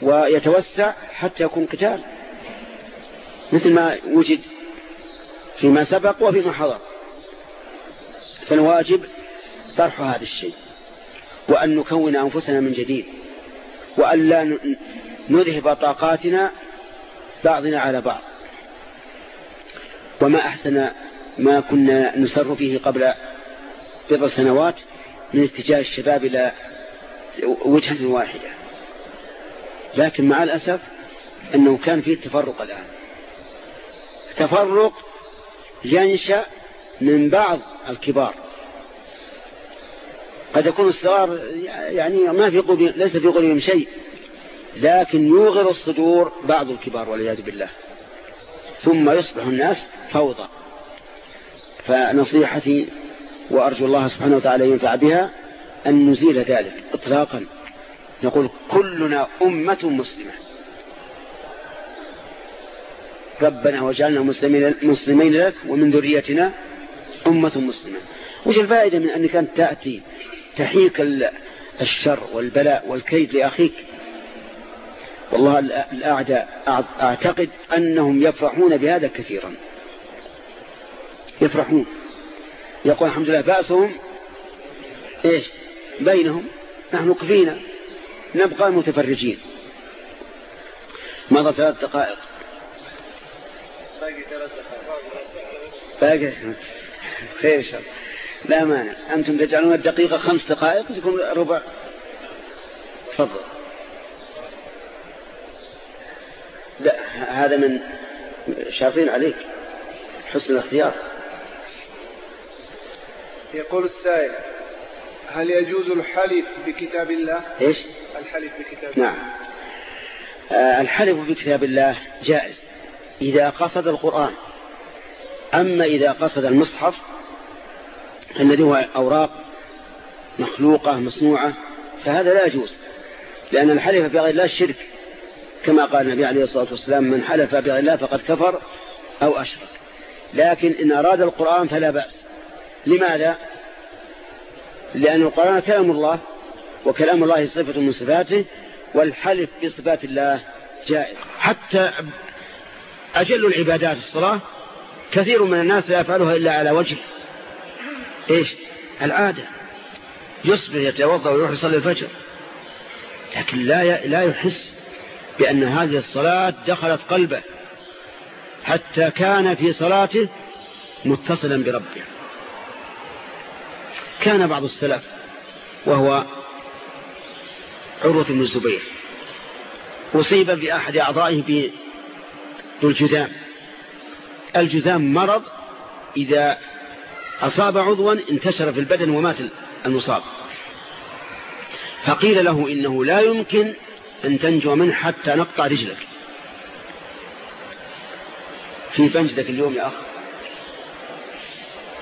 ويتوسع حتى يكون قتال. مثل ما وجد فيما سبق وفيما حضر. فالواجب طرح هذا الشيء. وأن نكون أنفسنا من جديد. وأن لا نذهب طاقاتنا بعضنا على بعض. وما أحسن ما كنا نسر فيه قبل بضع سنوات من اتجاه الشباب إلى وجهة واحدة. لكن مع الأسف أنه كان فيه تفرق الآن. تفرق ينشأ من بعض الكبار. قد يكون الصغار يعني ما في قلوب ليس في قلوبهم شيء لكن يوغر الصدور بعض الكبار والعياذ بالله. ثم يصبح الناس فوضى. فنصيحتي وأرجو الله سبحانه وتعالى ينفع بها أن نزيل ذلك إطلاقا. نقول كلنا أمة مسلمة. ربنا وجعلنا مسلمين, مسلمين لك ومن ذريتنا أمة مسلمة. وش الفائدة من أنك أنت تأتي تحيك الشر والبلاء والكيد لأخيك؟ والله الأعداء أعتقد أنهم يفرحون بهذا كثيرا. يفرحون. يقول الحمد لله بأسهم إيش؟ بينهم. نحن كفينا نبقى متفرجين. مضى ثلاث دقائق. باقي ثلاث دقائق. باقي. خير إن شاء الله. لا مانع. أنتم تجعلون الدقيقة خمس دقائق تكون ربع. تفضل. لا هذا من شافين عليك. حسن الاختيار. يقول السائل هل يجوز الحلف بكتاب الله؟ إيش؟ الحلف بكتاب الله. نعم. آه الحلف بكتاب الله جائز إذا قصد القرآن. أما إذا قصد المصحف الذي هو أوراق مخلوقة مصنوعة فهذا لا يجوز. لأن الحلف بغير الله الشرك كما قال النبي عليه الصلاة والسلام من حلف بغير الله فقد كفر أو أشرك. لكن إن أراد القرآن فلا بأس. لماذا؟ لأن القرآن كلام الله وكلام الله صفة من صفاته والحلف بصفات الله جائز. حتى أجل العبادات الصلاة كثير من الناس لا يفعلها إلا على وجه إيش؟ العادة. يصبح يتوضأ ويروح يصلي الفجر. لكن لا لا يحس بأن هذه الصلاة دخلت قلبه حتى كان في صلاته متصلا بربه. كان بعض السلف وهو عروة بن الزبير. أصيب بأحد أعضائه بالجذام الجذام مرض إذا أصاب عضوا انتشر في البدن ومات المصاب. فقيل له إنه لا يمكن أن تنجو منه حتى نقطع رجلك. في بنجدك اليوم يا أخ.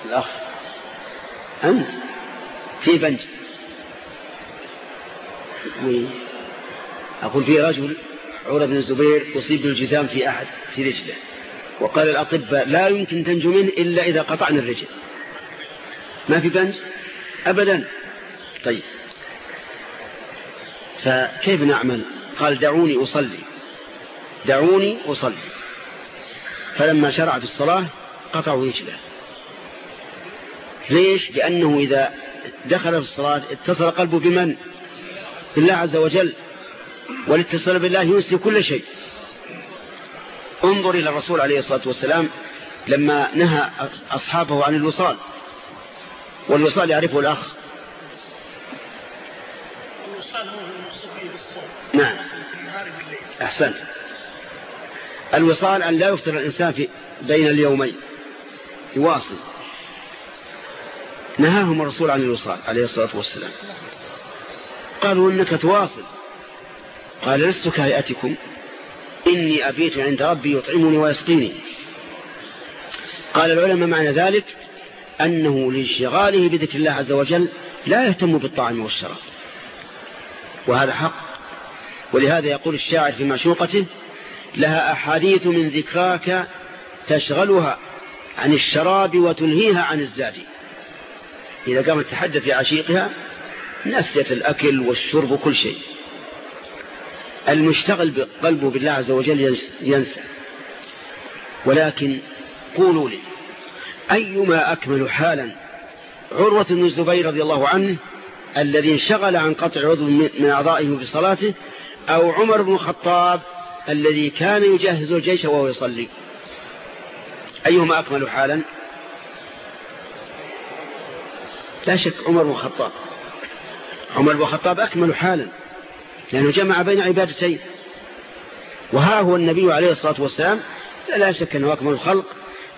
الأخ. أنت. في بنج أقول في رجل عروة بن الزبير أصيب بالجذام في أحد في رجله. وقال الأطباء لا يمكن تنجو منه إلا إذا قطعنا الرجل. ما في بنج أبدا. طيب. فكيف نعمل؟ قال دعوني أصلي. دعوني أصلي. فلما شرع في الصلاة قطعوا رجله ليش؟ لأنه إذا دخل في الصلاة اتصل قلبه بمن؟ بالله عز وجل. والاتصال بالله ينسي كل شيء. انظر إلى الرسول عليه الصلاة والسلام لما نهى أصحابه عن الوصال. والوصال يعرفه الأخ. الوصال هو نعم. أحسنت. الوصال أن لا يفتر الإنسان في بين اليومين. يواصل. نهاهم الرسول عن الوصال عليه الصلاة والسلام. قالوا إنك تواصل. قال لست كهيئتكم. إني أبيت عند ربي يطعمني ويسقيني. قال العلماء معنى ذلك أنه لانشغاله بذكر الله عز وجل لا يهتم بالطعام والشراب. وهذا حق. ولهذا يقول الشاعر في معشوقته لها أحاديث من ذكراك تشغلها عن الشراب وتلهيها عن الزاد. إذا قامت تحدث في عشيقها نسيت الأكل والشرب وكل شيء. المشتغل بقلبه بالله عز وجل ينسى. ولكن قولوا لي أيما أكمل حالا. عروة بن الزبير رضي الله عنه الذي انشغل عن قطع عضو من أعضائه بصلاته أو عمر بن الخطاب الذي كان يجهز الجيش وهو يصلي. أيهما أكمل حالا؟ لا شك عمر بن الخطاب. عمر بن الخطاب أكمل حالا لأنه جمع بين عبادتين. وها هو النبي عليه الصلاة والسلام لا شك أنه أكمل الخلق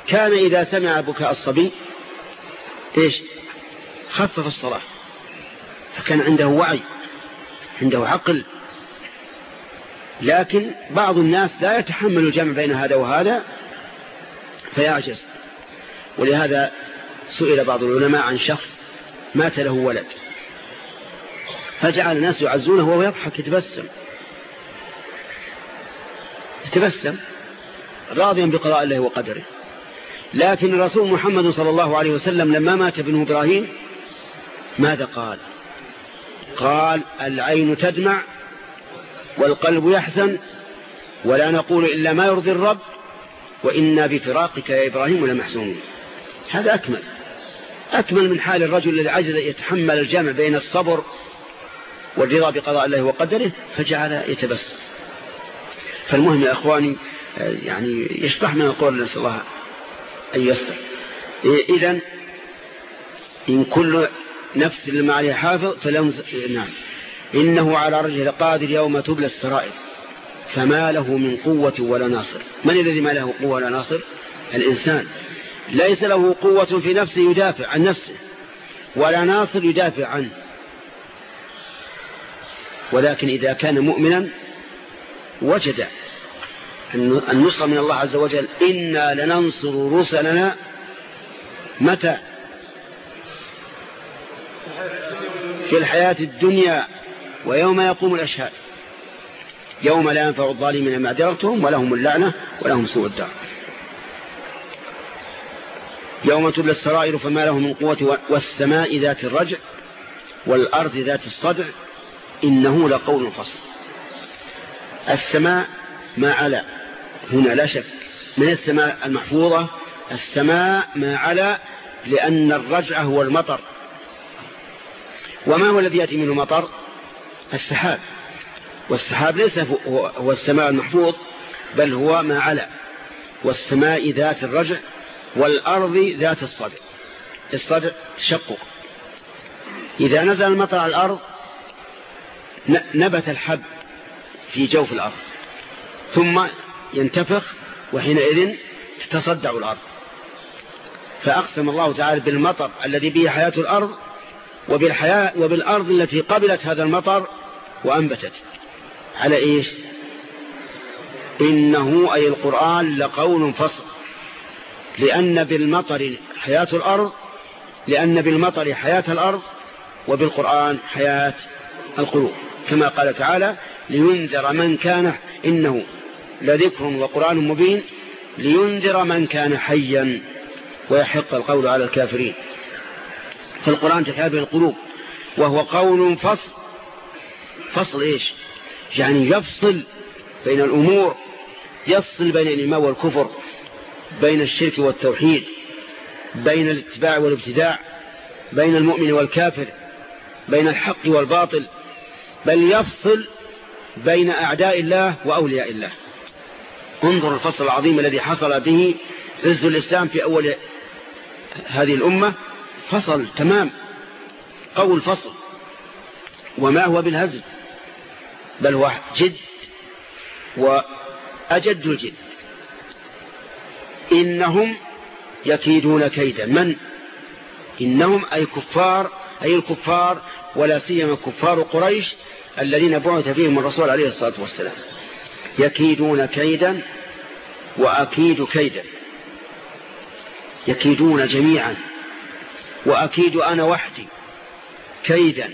كان إذا سمع بكاء الصبي إيش؟ خفف الصلاة. فكان عنده وعي عنده عقل. لكن بعض الناس لا يتحمل الجمع بين هذا وهذا فيعجز. ولهذا سئل بعض العلماء عن شخص مات له ولد فجعل الناس يعزونه وهو يضحك يتبسم. يتبسم راضيا بقضاء الله وقدره. لكن الرسول محمد صلى الله عليه وسلم لما مات ابنه إبراهيم ماذا قال؟ قال العين تدمع والقلب يحزن ولا نقول إلا ما يرضي الرب وإنا بفراقك يا إبراهيم لمحزونون هذا أكمل. أكمل من حال الرجل الذي عجز يتحمل الجمع بين الصبر والرضا بقضاء الله وقدره فجعل يتبسم. فالمهم يا أخواني يعني يشطح من القول نسأل الله أن يستر إذن إن كل نفس لما عليه حافظ فلم نعم. إنه على رجل قادر يوم تبلى السرائر. فما له من قوة ولا ناصر. من الذي ما له قوة ولا ناصر؟ الإنسان. ليس له قوة في نفسه يدافع عن نفسه ولا ناصر يدافع عنه. ولكن إذا كان مؤمنا وجد النصر من الله عز وجل. إنا لننصر رسلنا. متى؟ في الحياة الدنيا ويوم يقوم الأشهاد. يوم لا ينفع الظالمين معذرتهم ولهم اللعنة ولهم سوء الدار. يوم تبلى السرائر فما له من قوة والسماء ذات الرجع والأرض ذات الصدع. إنه لقول فصل. السماء ما علا. هنا لا شك. من السماء المحفوظة السماء ما علا لأن الرجع هو المطر. وما هو الذي يأتي منه مطر؟ السحاب. والسحاب ليس هو السماء المحفوظ بل هو ما علا. والسماء ذات الرجع والأرض ذات الصدع. الصدع تشقق. إذا نزل المطر على الأرض نبت الحب في جوف الأرض. ثم ينتفخ وحينئذ تتصدع الأرض. فأقسم الله تعالى بالمطر الذي به حياة الأرض وبالحياة وبالأرض التي قبلت هذا المطر وأنبتت. على إيش؟ إنه أي القرآن لقول فصل. لأن بالمطر حياة الأرض لأن بالمطر حياة الأرض وبالقرآن حياة القلوب. كما قال تعالى لينذر من كان إنه لذكر وقرآن مبين لينذر من كان حيا ويحق القول على الكافرين. فالقرآن تحابه القلوب وهو قول فصل. فصل إيش؟ يعني يفصل بين الأمور يفصل بين الإيمان والكفر بين الشرك والتوحيد بين الاتباع والابتداع بين المؤمن والكافر بين الحق والباطل بل يفصل بين أعداء الله وأولياء الله. انظر الفصل العظيم الذي حصل به عز الإسلام في أول هذه الأمة. فصل تمام قول فصل. وما هو بالهزل؟ بل هو جد وأجد الجد. إنهم يكيدون كيدا. من؟ إنهم أي كفار أي الكفار ولا سيما كفار قريش الذين بعث فيهم الرسول عليه الصلاة والسلام. يكيدون كيدا وأكيد كيدا. يكيدون جميعا وأكيد أنا وحدي كيدا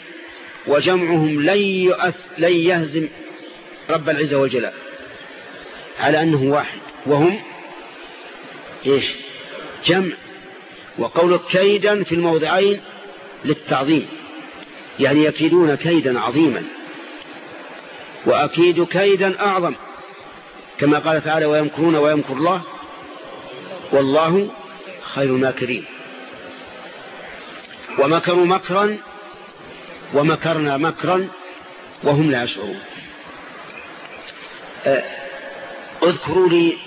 وجمعهم لن, يؤث لن يهزم رب العزة والجلال على أنه واحد. وهم إيش؟ جمع. وقول كيدا في الموضعين للتعظيم. يعني يكيدون كيدا عظيما. وأكيد كيدا أعظم. كما قال تعالى ويمكرون ويمكر الله والله خير الماكرين. ومكروا مكرا ومكرنا مكرا وهم لا يشعرون. اذكروا لي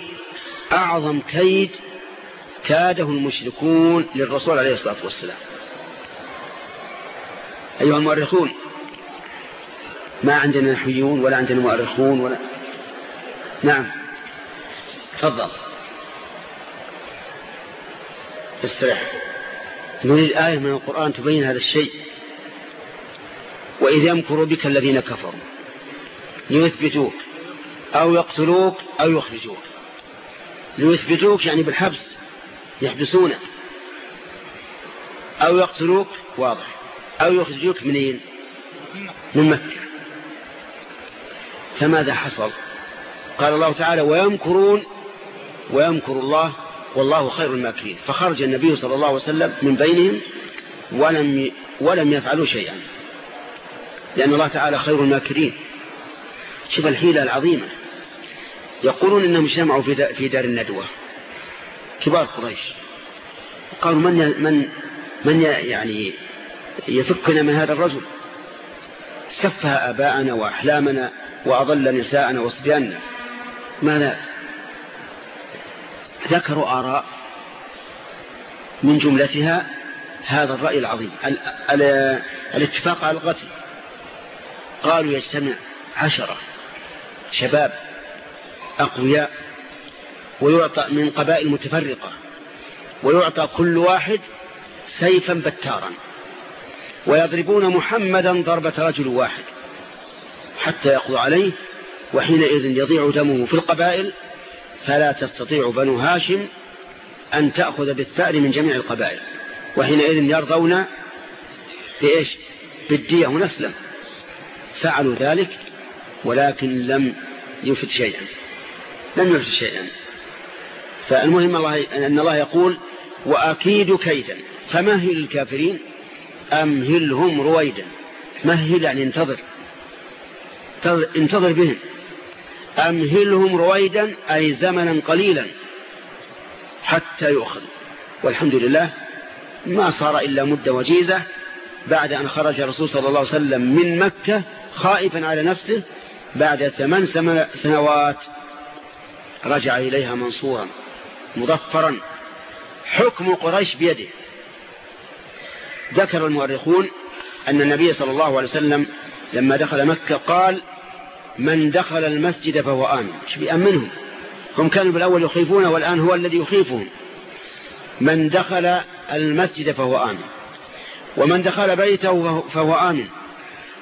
أعظم كيد كاده المشركون للرسول عليه الصلاة والسلام. أيها المؤرخون ما عندنا نحويون ولا عندنا مؤرخون ولا نعم. تفضل. استرح نريد آية من القرآن تبين هذا الشيء. وإذ يمكر بك الذين كفروا ليثبتوك أو يقتلوك أو يخرجوك. ليثبتوك يعني بالحبس يحبسونك. أو يقتلوك واضح. أو يخرجوك منين؟ من مكة. فماذا حصل؟ قال الله تعالى ويمكرون ويمكر الله والله خير الماكرين. فخرج النبي صلى الله عليه وسلم من بينهم ولم ولم يفعلوا شيئا. لأن الله تعالى خير الماكرين. شوف الحيلة العظيمة. يقولون إنهم اجتمعوا في دار الندوة. كبار قريش. قالوا من من من يعني يفكنا من هذا الرجل؟ سفه آباءنا وأحلامنا وأضل نساءنا وصبياننا. ماذا؟ ذكروا آراء من جملتها هذا الرأي العظيم. الاتفاق على القتل قالوا يجتمع عشرة شباب أقوياء ويعطى من قبائل متفرقة ويعطى كل واحد سيفا بتارا ويضربون محمدا ضربة رجل واحد حتى يقضوا عليه وحينئذ يضيع دمه في القبائل فلا تستطيع بنو هاشم أن تأخذ بالثأر من جميع القبائل. وحينئذ يرضون بإيش؟ بالدية ونسلم فعلوا ذلك ولكن لم يفد شيئا. لم يفد شيئا. فالمهم الله أن الله يقول وأكيد كيدا. فمهل الكافرين أمهلهم رويدا؟ مهل يعني انتظر انتظر بهم. أمهلهم رويدا أي زمنا قليلا حتى يؤخذ. والحمد لله ما صار إلا مدة وجيزة بعد أن خرج الرسول صلى الله عليه وسلم من مكة خائفا على نفسه. بعد ثمان سنوات رجع إليها منصورا مظفرا. حكم قريش بيده. ذكر المؤرخون أن النبي صلى الله عليه وسلم لما دخل مكة قال من دخل المسجد فهو آمن. مش بيأمنهم؟ هم كانوا بالأول يخيفون والآن هو الذي يخيفهم. من دخل المسجد فهو آمن. ومن دخل بيته فهو آمن.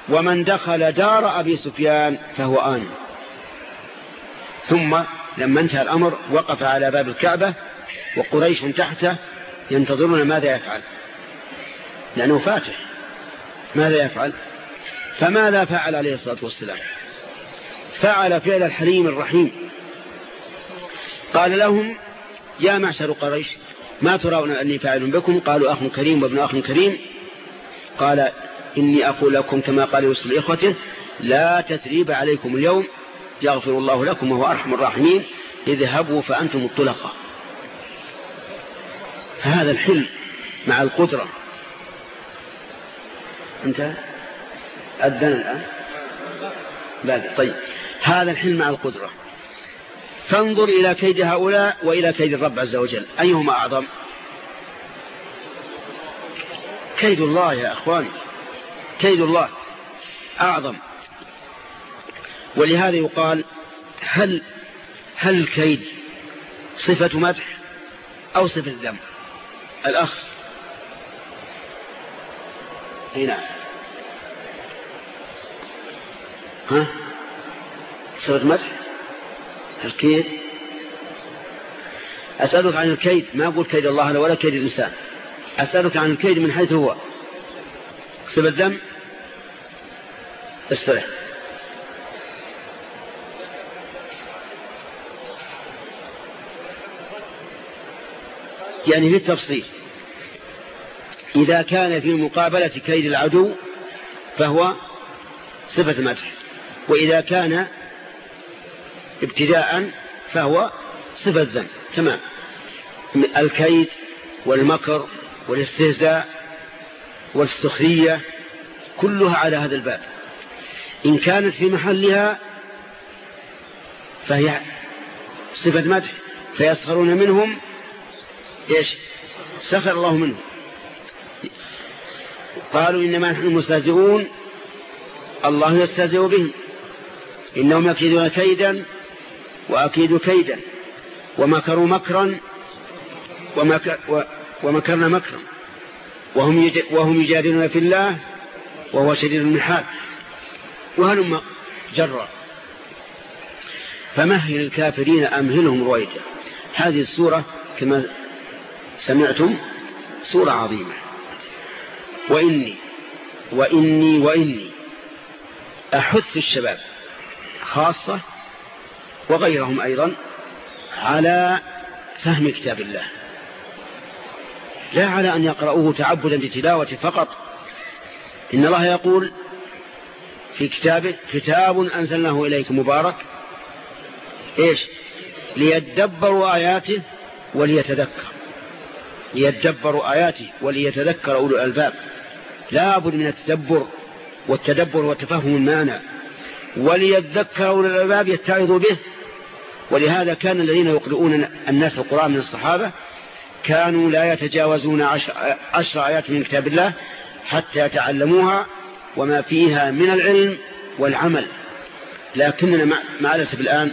ومن دخل دار أبي سفيان فهو آمن. ثم لما انتهى الأمر وقف على باب الكعبة وقريش تحته ينتظرون ماذا يفعل. لأنه فاتح. ماذا يفعل؟ فماذا فعل عليه الصلاة والسلام؟ فعل فعل الحليم الرحيم. قال لهم يا معشر قريش ما ترون أني فاعل بكم؟ قالوا أخ كريم وابن أخ كريم. قال إني أقول لكم كما قال يوسف لإخوته لا تثريب عليكم اليوم يغفر الله لكم وهو أرحم الراحمين اذهبوا فأنتم الطلقاء فهذا الحلم مع القدرة. أنت أذن الآن؟ باقي طيب. هذا الحلم مع القدرة. فانظر إلى كيد هؤلاء وإلى كيد الرب عز وجل. أيهما أعظم؟ كيد الله يا أخواني. كيد الله أعظم. ولهذا يقال هل هل الكيد صفة مدح أو صفة ذم؟ الأخ. هنا. ها؟ صفة مدح؟ الكيد؟ أسألك عن الكيد ما أقول كيد الله ولا كيد الإنسان. أسألك عن الكيد من حيث هو. صفة ذم استرح يعني في التفصيل إذا كان في مقابلة كيد العدو فهو صفة مدح. وإذا كان ابتداء فهو صفة ذنب تمام. الكيد والمكر والاستهزاء والسخرية كلها على هذا الباب. إن كانت في محلها فهي صفة مدح. فيسخرون منهم إيش؟ سخر الله منهم. قالوا إنما نحن مستهزئون الله يستهزئ بهم. إنهم يكيدون كيدا وأكيد كيدا ومكروا مكرا ومكرنا مكرا. وهم وهم يجادلون في الله وهو شديد المحال. وهلم جرا فمهل الكافرين أمهلهم رويدا. هذه السورة كما سمعتم سورة عظيمة. وإني وإني وإني أحث الشباب خاصة وغيرهم أيضا على فهم كتاب الله. لا على أن يقرأوه تعبدا بتلاوة فقط. إن الله يقول في كتابه كتاب أنزلناه إليك مبارك. إيش؟ ليدبروا آياته وليتذكر. ليدبروا آياته وليتذكر أولو الألباب. لا بد من التدبر والتدبر وتفهم المعنى. وليذكر أولو الألباب يتعظوا به ولهذا كان الذين يقرؤون الناس القرآن من الصحابة كانوا لا يتجاوزون عشر, عشر آيات من كتاب الله حتى يتعلموها وما فيها من العلم والعمل. لكننا مع الأسف الآن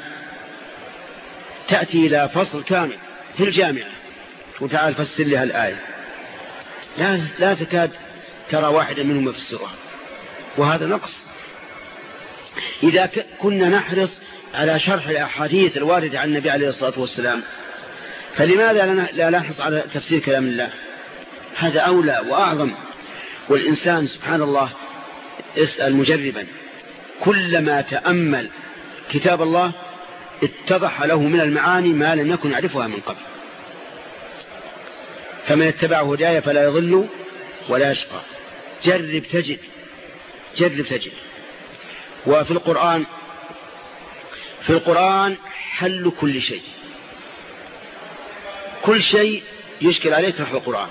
تأتي إلى فصل كامل في الجامعة. وتعال فسر لها الآية لا, لا تكاد ترى واحدا منهم السورة وهذا نقص. إذا كنا نحرص على شرح الأحاديث الواردة عن النبي عليه الصلاة والسلام. فلماذا لا نحرص على تفسير كلام الله؟ هذا أولى وأعظم. والإنسان سبحان الله اسأل مجربا. كلما تأمل كتاب الله اتضح له من المعاني ما لم يكن يعرفها من قبل. فمن اتبع هدايا فلا يضل ولا يشقى. جرب تجد. جرب تجد. وفي القرآن في القرآن حل كل شيء. كل شيء يشكل عليك نحو القرآن.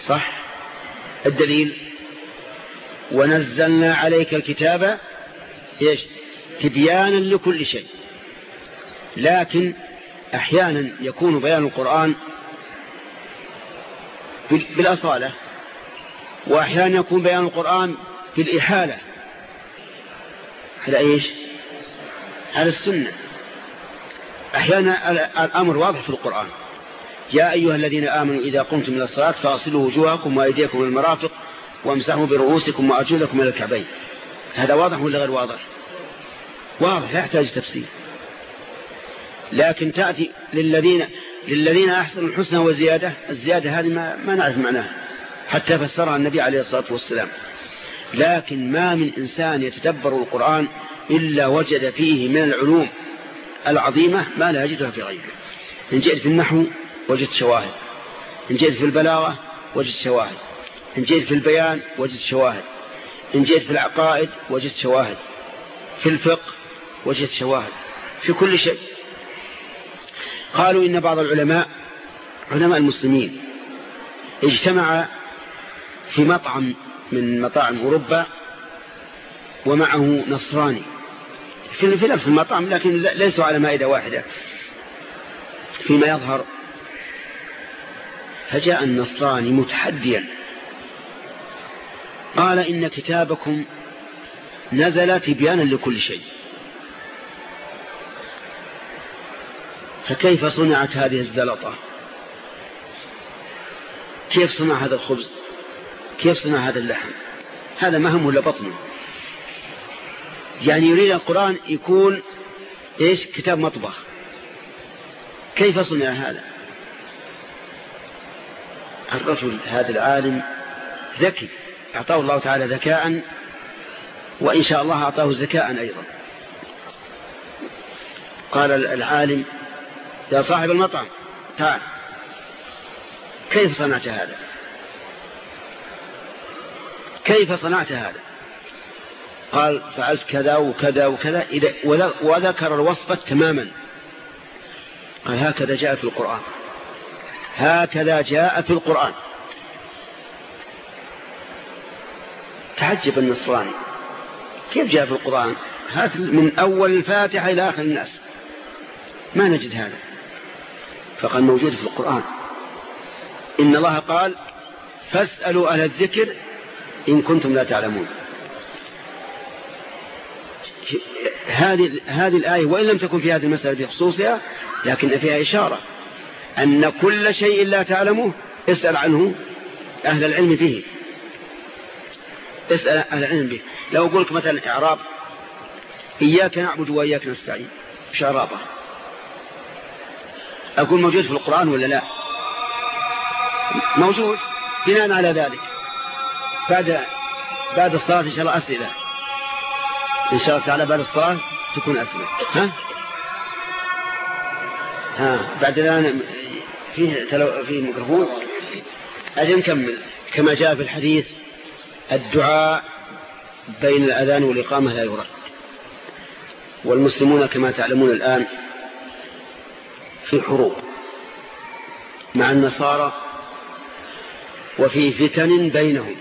صح؟ الدليل ونزلنا عليك الكتاب إيش؟ تبيانا لكل شيء. لكن أحيانا يكون بيان القرآن بالأصالة وأحيانا يكون بيان القرآن بالإحالة. على إيش؟ على السنة. أحيانا الأمر واضح في القرآن. يا أيها الذين آمنوا إذا قمتم من الصلاة فأصلوا وجوهكم وأيديكم المرافق وامسحوا برؤوسكم وأرجلكم إلى الكعبين. هذا واضح ولا غير واضح؟ واضح لا يحتاج تفسير لكن تأتي للذين للذين أحسنوا الحسنى وزيادة الزيادة هذه ما, ما نعرف معناها. حتى فسرها النبي عليه الصلاة والسلام. لكن ما من إنسان يتدبر القرآن إلا وجد فيه من العلوم العظيمة ما لا يجدها في غيره. إن جئت في النحو وجدت شواهد. إن جئت في البلاغة وجدت شواهد. إن جئت في البيان وجدت شواهد. إن جئت في العقائد وجدت شواهد. في الفقه وجدت شواهد. في كل شيء. قالوا إن بعض العلماء علماء المسلمين اجتمع في مطعم من مطاعم أوروبا ومعه نصراني. في نفس المطعم لكن ليسوا على مائدة واحدة. فيما يظهر فجاء النصراني متحديا. قال إن كتابكم نزل تبيانا لكل شيء. فكيف صنعت هذه الزلطة؟ كيف صنع هذا الخبز؟ كيف صنع هذا اللحم؟ هذا ما هم ولا بطنه يعني يريد القرآن يكون إيش؟ كتاب مطبخ. كيف صنع هذا؟ الرجل هذا العالم ذكي. أعطاه الله تعالى ذكاء وإن شاء الله أعطاه ذكاء أيضا. قال العالم يا صاحب المطعم تعال. كيف صنعت هذا؟ كيف صنعت هذا؟ قال فعلت كذا وكذا وكذا وذكر الوصفة تماما. قال هكذا جاء في القرآن. هكذا جاء في القرآن. تعجب النصراني. كيف جاء في القرآن؟ هات من أول الفاتحة إلى آخر الناس. ما نجد هذا. فقال موجود في القرآن. إن الله قال فاسألوا أهل الذكر إن كنتم لا تعلمون. هذه هذه الآية وإن لم تكن في هذه المسألة بخصوصها لكن فيها إشارة أن كل شيء لا تعلمه اسأل عنه أهل العلم به. اسأل أهل العلم به. لو أقول لك مثلا إعراب إياك نعبد وإياك نستعين مش إعرابه؟ أقول موجود في القرآن ولا لا؟ موجود بناء على ذلك. بعد بعد الصلاة إن شاء الله أسئلة. إن شاء الله تعالى بعد الصلاة تكون أسئلة. ها؟ ها بعد الآن فيه تلو... فيه ميكروفون. أجل نكمل. كما جاء في الحديث الدعاء بين الأذان والإقامة لا يرد. والمسلمون كما تعلمون الآن في حروب مع النصارى وفي فتن بينهم.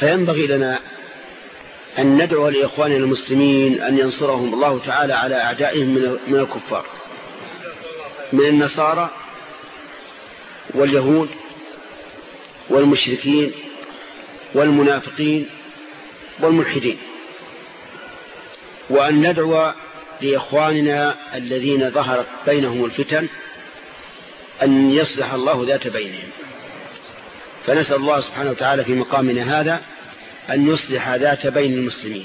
فينبغي لنا أن ندعو لإخواننا المسلمين أن ينصرهم. الله تعالى على أعدائهم من الكفار من النصارى واليهود والمشركين والمنافقين والملحدين. وأن ندعو لإخواننا الذين ظهرت بينهم الفتن أن يصلح الله ذات بينهم. فنسأل الله سبحانه وتعالى في مقامنا هذا أن يصلح ذات بين المسلمين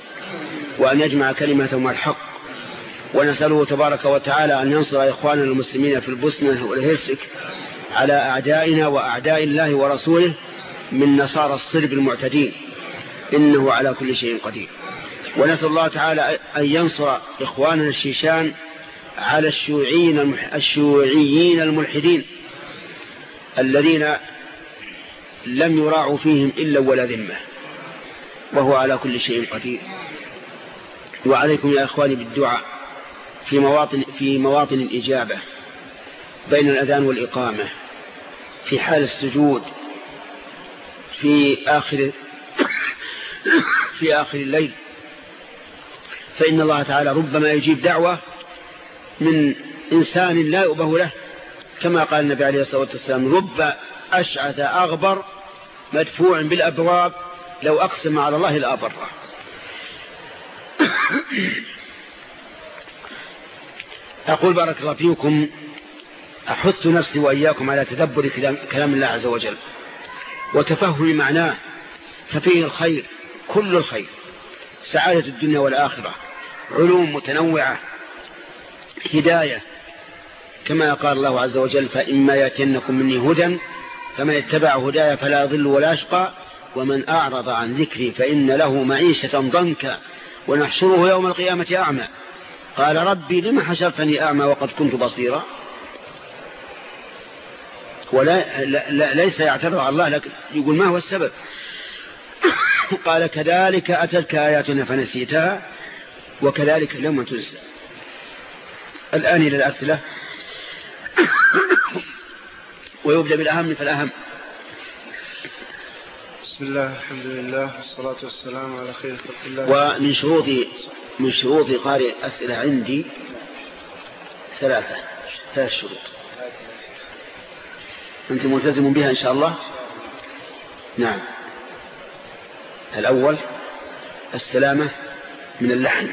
وأن يجمع كلمتهم الحق. ونسأله تبارك وتعالى أن ينصر إخواننا المسلمين في البوسنة والهرسك على أعدائنا وأعداء الله ورسوله من نصارى الصلب المعتدين. إنه على كل شيء قدير. ونسأل الله تعالى أن ينصر إخواننا الشيشان على الشيوعيين, الشيوعيين الملحدين الذين لم يراعوا فيهم إلا ولا ذمة. وهو على كل شيء قدير. وعليكم يا إخواني بالدعاء في مواطن, في مواطن الإجابة بين الأذان والإقامة في حال السجود في آخر في آخر الليل. فإن الله تعالى ربما يجيب دعوة من إنسان لا يؤبه له كما قال النبي عليه الصلاة والسلام رب أشعث أغبر مدفوع بالأبواب لو أقسم على الله لأبره. أقول بارك الله فيكم أحث نفسي وإياكم على تدبر كلام الله عز وجل وتفهم معناه. ففيه الخير كل الخير. سعادة الدنيا والآخرة علوم متنوعة هداية. كما قال الله عز وجل فإما يأتينكم مني هدى فمن اتبع هدايا فلا يضل ولا يشقى ومن أعرض عن ذكري فإن له معيشة ضنكا ونحشره يوم القيامة أعمى. قال ربي لما حشرتني أعمى وقد كنت بصيرا؟ ولا لا ليس يعترض على الله لكن يقول ما هو السبب؟ قال كذلك أتتك آياتنا فنسيتها وكذلك اليوم تنسى. الآن إلى الأسئلة. ويبدأ بالأهم فالأهم. بسم الله الحمد لله والصلاة والسلام على خير خلق الله. ومن شروط من شروط قارئ الأسئلة عندي ثلاثة ثلاث شروط. أنت ملتزم بها إن شاء الله؟ نعم. الأول السلامة من اللحن.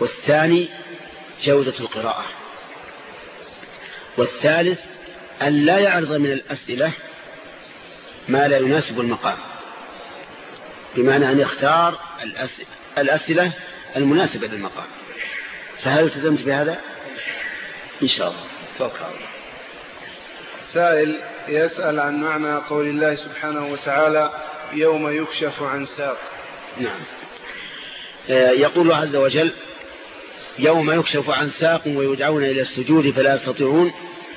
والثاني جودة القراءة. والثالث أن لا يعرض من الأسئلة ما لا يناسب المقام. بمعنى أن يختار الأسئلة المناسبة للمقام. فهل التزمت بهذا؟ إن شاء الله. توكل الله سائل يسأل عن معنى قول الله سبحانه وتعالى يوم يكشف عن ساق. نعم. آه، يقول الله عز وجل يوم يكشف عن ساق ويدعون إلى السجود فلا يستطيعون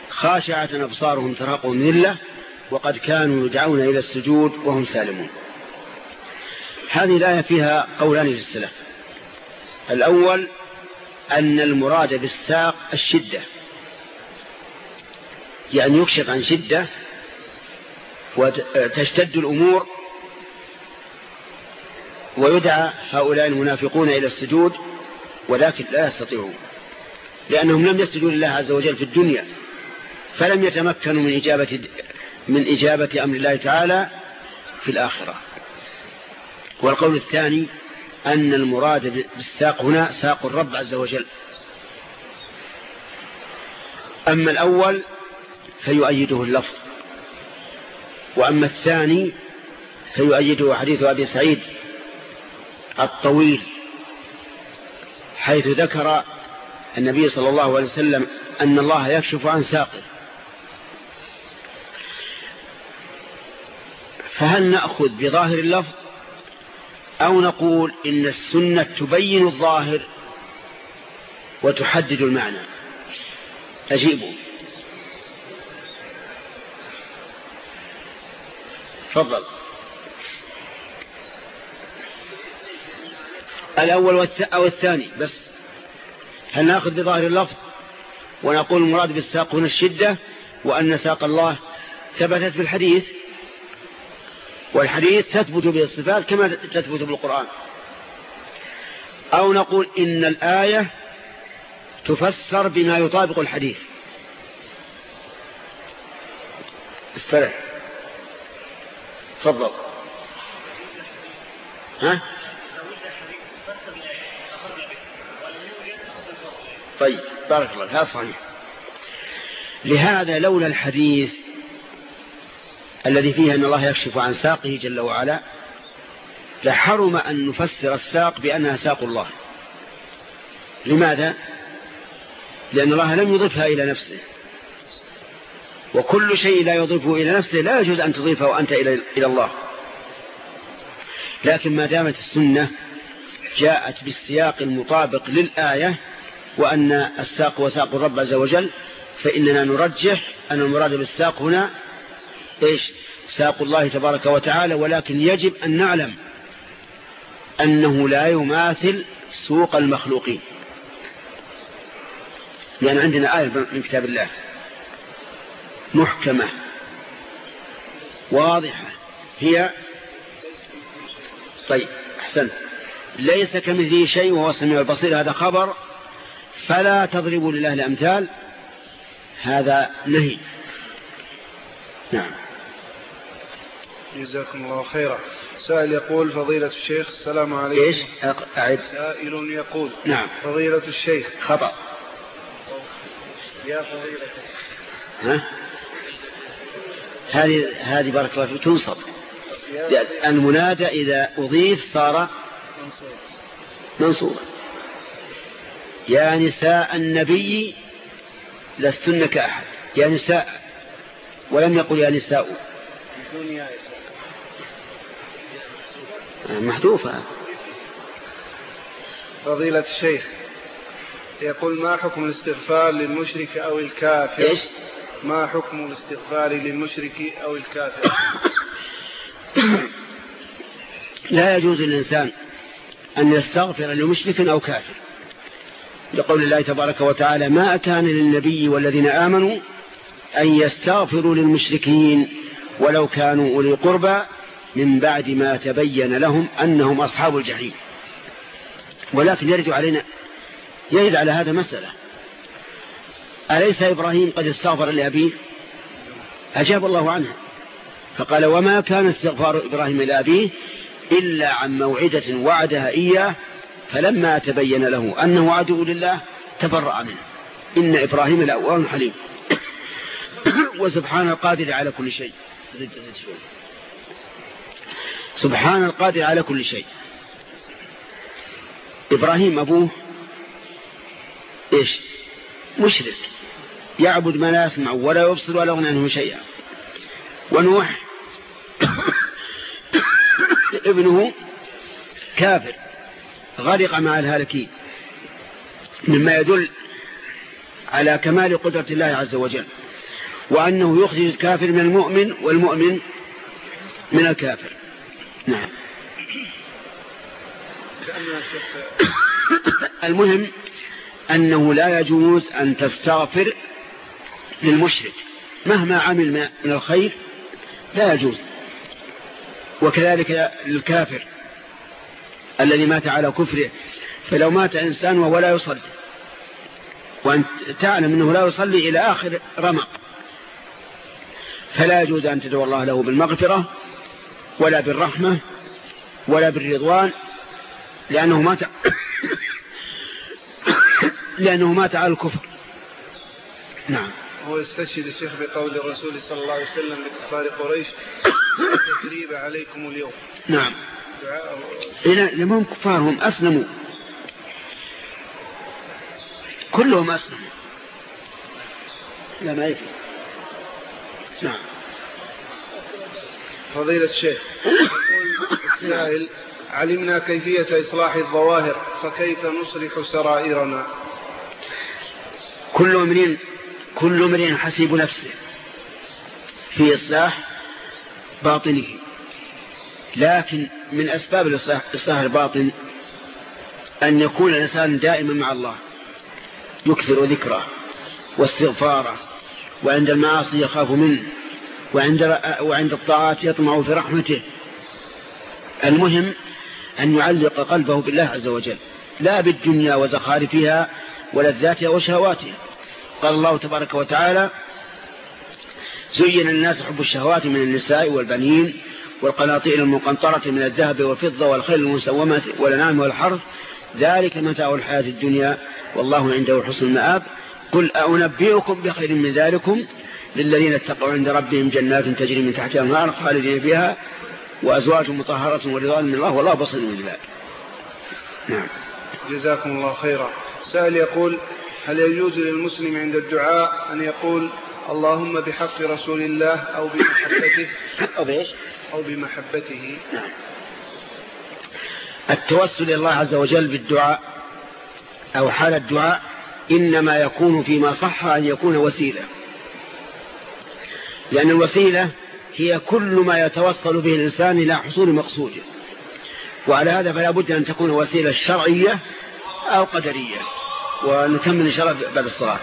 خاشعة أبصارهم تراقهم ذلة وقد كانوا يدعون إلى السجود وهم سالمون. هذه الآية فيها قولان للسلف. الأول أن المراد بالساق الشدة. يعني يكشف عن شدة وتشتد الأمور ويدعى هؤلاء المنافقون إلى السجود ولكن لا يستطيعون لأنهم لم يسجدوا لله عز وجل في الدنيا فلم يتمكنوا من إجابة, من إجابة أمر الله تعالى في الآخرة. والقول الثاني أن المراد بالساق هنا ساق الرب عز وجل. أما الأول فيؤيده اللفظ وأما الثاني فيؤيده حديث أبي سعيد الطويل. حيث ذكر النبي صلى الله عليه وسلم أن الله يكشف عن ساقه. فهل نأخذ بظاهر اللفظ أو نقول إن السنة تبين الظاهر وتحدد المعنى؟ أجيبوا تفضل. الأول أو الثاني بس. هل نأخذ بظاهر اللفظ؟ ونقول المراد بالساق هنا الشدة وأن ساق الله ثبتت في الحديث والحديث تثبت به الصفات كما تثبت بالقرآن. أو نقول إن الآية تفسر بما يطابق الحديث. استرح. تفضل. ها؟ طيب بارك الله هذا صحيح. لهذا لولا الحديث الذي فيه أن الله يكشف عن ساقه جل وعلا لحرم أن نفسر الساق بأنها ساق الله. لماذا؟ لأن الله لم يضفها إلى نفسه. وكل شيء لا يضيفه إلى نفسه لا يجوز أن تضيفه أنت إلى الله. لكن ما دامت السنة جاءت بالسياق المطابق للآية وأن الساق وساق الرب عز وجل فإننا نرجح أن المراد بالساق هنا إيش؟ ساق الله تبارك وتعالى ولكن يجب أن نعلم أنه لا يماثل سوق المخلوقين. لأن عندنا آية من كتاب الله محكمة واضحة هي طيب أحسن ليس كمثله شيء وهو السميع البصير هذا خبر فلا تضربوا لله الأمثال. هذا نهي. نعم. جزاكم الله خيرا. سائل يقول فضيلة الشيخ السلام عليكم. إيش؟ أعد. سائل يقول نعم. فضيلة الشيخ. خطأ. يا فضيلة ها؟ هذه هذه بارك الله فيك تنصب. المنادى إذا أضيف صار منصوبا. يا نساء النبي لستن كأحد. يا نساء ولم يقل يا نساء. محذوفة. فضيلة الشيخ يقول ما حكم الاستغفار للمشرك أو الكافر؟ إيش؟ ما حكم الاستغفار للمشرك أو الكافر؟ لا يجوز للإنسان أن يستغفر لمشرك أو كافر. لقول الله تبارك وتعالى ما كان للنبي والذين آمنوا أن يستغفروا للمشركين ولو كانوا أولي قربى من بعد ما تبين لهم أنهم أصحاب الجحيم. ولكن يرد علينا يرد على هذا مسألة. أليس إبراهيم قد استغفر لأبيه؟ أجاب الله عنه. فقال وما كان استغفار إبراهيم لأبيه إلا عن موعدة وعدها إياه فلما تبين له أنه عدو لله تبرأ منه. إن إبراهيم لأوان حليم. وسبحان القادر على كل شيء. زد زد شوي. سبحان القادر على كل شيء. إبراهيم أبوه إيش؟ مشرك. يعبد ما لا يسمع ولا يبصر ولا يغني عنه شيئا. ونوح ابنه كافر. غرق مع الهالكين. مما يدل على كمال قدرة الله عز وجل وأنه يخرج الكافر من المؤمن والمؤمن من الكافر. نعم. المهم أنه لا يجوز أن تستغفر للمشرك. مهما عمل من الخير لا يجوز وكذلك للكافر الذي مات على كفره فلو مات إنسان وهو لا يصلي وأنت تعلم أنه لا يصلي إلى آخر رمق فلا يجوز أن تدعو الله له بالمغفرة ولا بالرحمة ولا بالرضوان لأنه مات لأنه مات على الكفر. نعم. هو يستشهد الشيخ بقول الرسول صلى الله عليه وسلم لكفار قريش تجريب عليكم اليوم. نعم. إلى لما هم كفار هم أسلموا. كلهم أسلموا. لا ما يفهم نعم. فضيلة الشيخ السائل علمنا كيفية إصلاح الظواهر فكيف نصلح سرائرنا؟ كل امرئ كل امرئ حسيب نفسه في إصلاح باطنه. لكن من أسباب الإصلاح الباطن أن يكون الإنسان دائما مع الله يكثر ذكره واستغفاره وعند المعاصي يخاف منه وعند, وعند الطاعات يطمع في رحمته. المهم أن يعلق قلبه بالله عز وجل لا بالدنيا وزخارفها ولذاتها وشهواتها قال الله تبارك وتعالى زين الناس حب الشهوات من النساء والبنين والقناطير المقنطرة من الذهب والفضة والخيل المسومة والأنعام والحرث ذلك متاع الحياة الدنيا والله عنده حسن المآب. قل أنبئكم بخير من ذلكم للذين اتقوا عند ربهم جنات تجري من تحتها النار خالدين فيها وأزواج مطهرة ورضوان من الله والله بصير من ذلك. نعم. جزاكم الله خيرا. سائل يقول هل يجوز للمسلم عند الدعاء أن يقول اللهم بحق رسول الله أو بمحبته؟ أو بإيش؟ أو بمحبته. نعم التوسل إلى الله عز وجل بالدعاء أو حال الدعاء إنما يكون فيما صح أن يكون وسيلة. لأن الوسيلة هي كل ما يتوصل به الإنسان إلى حصول مقصوده وعلى هذا فلا بد أن تكون وسيلة شرعية أو قدرية. ونكمل إن شاء الله بعد الصلاة.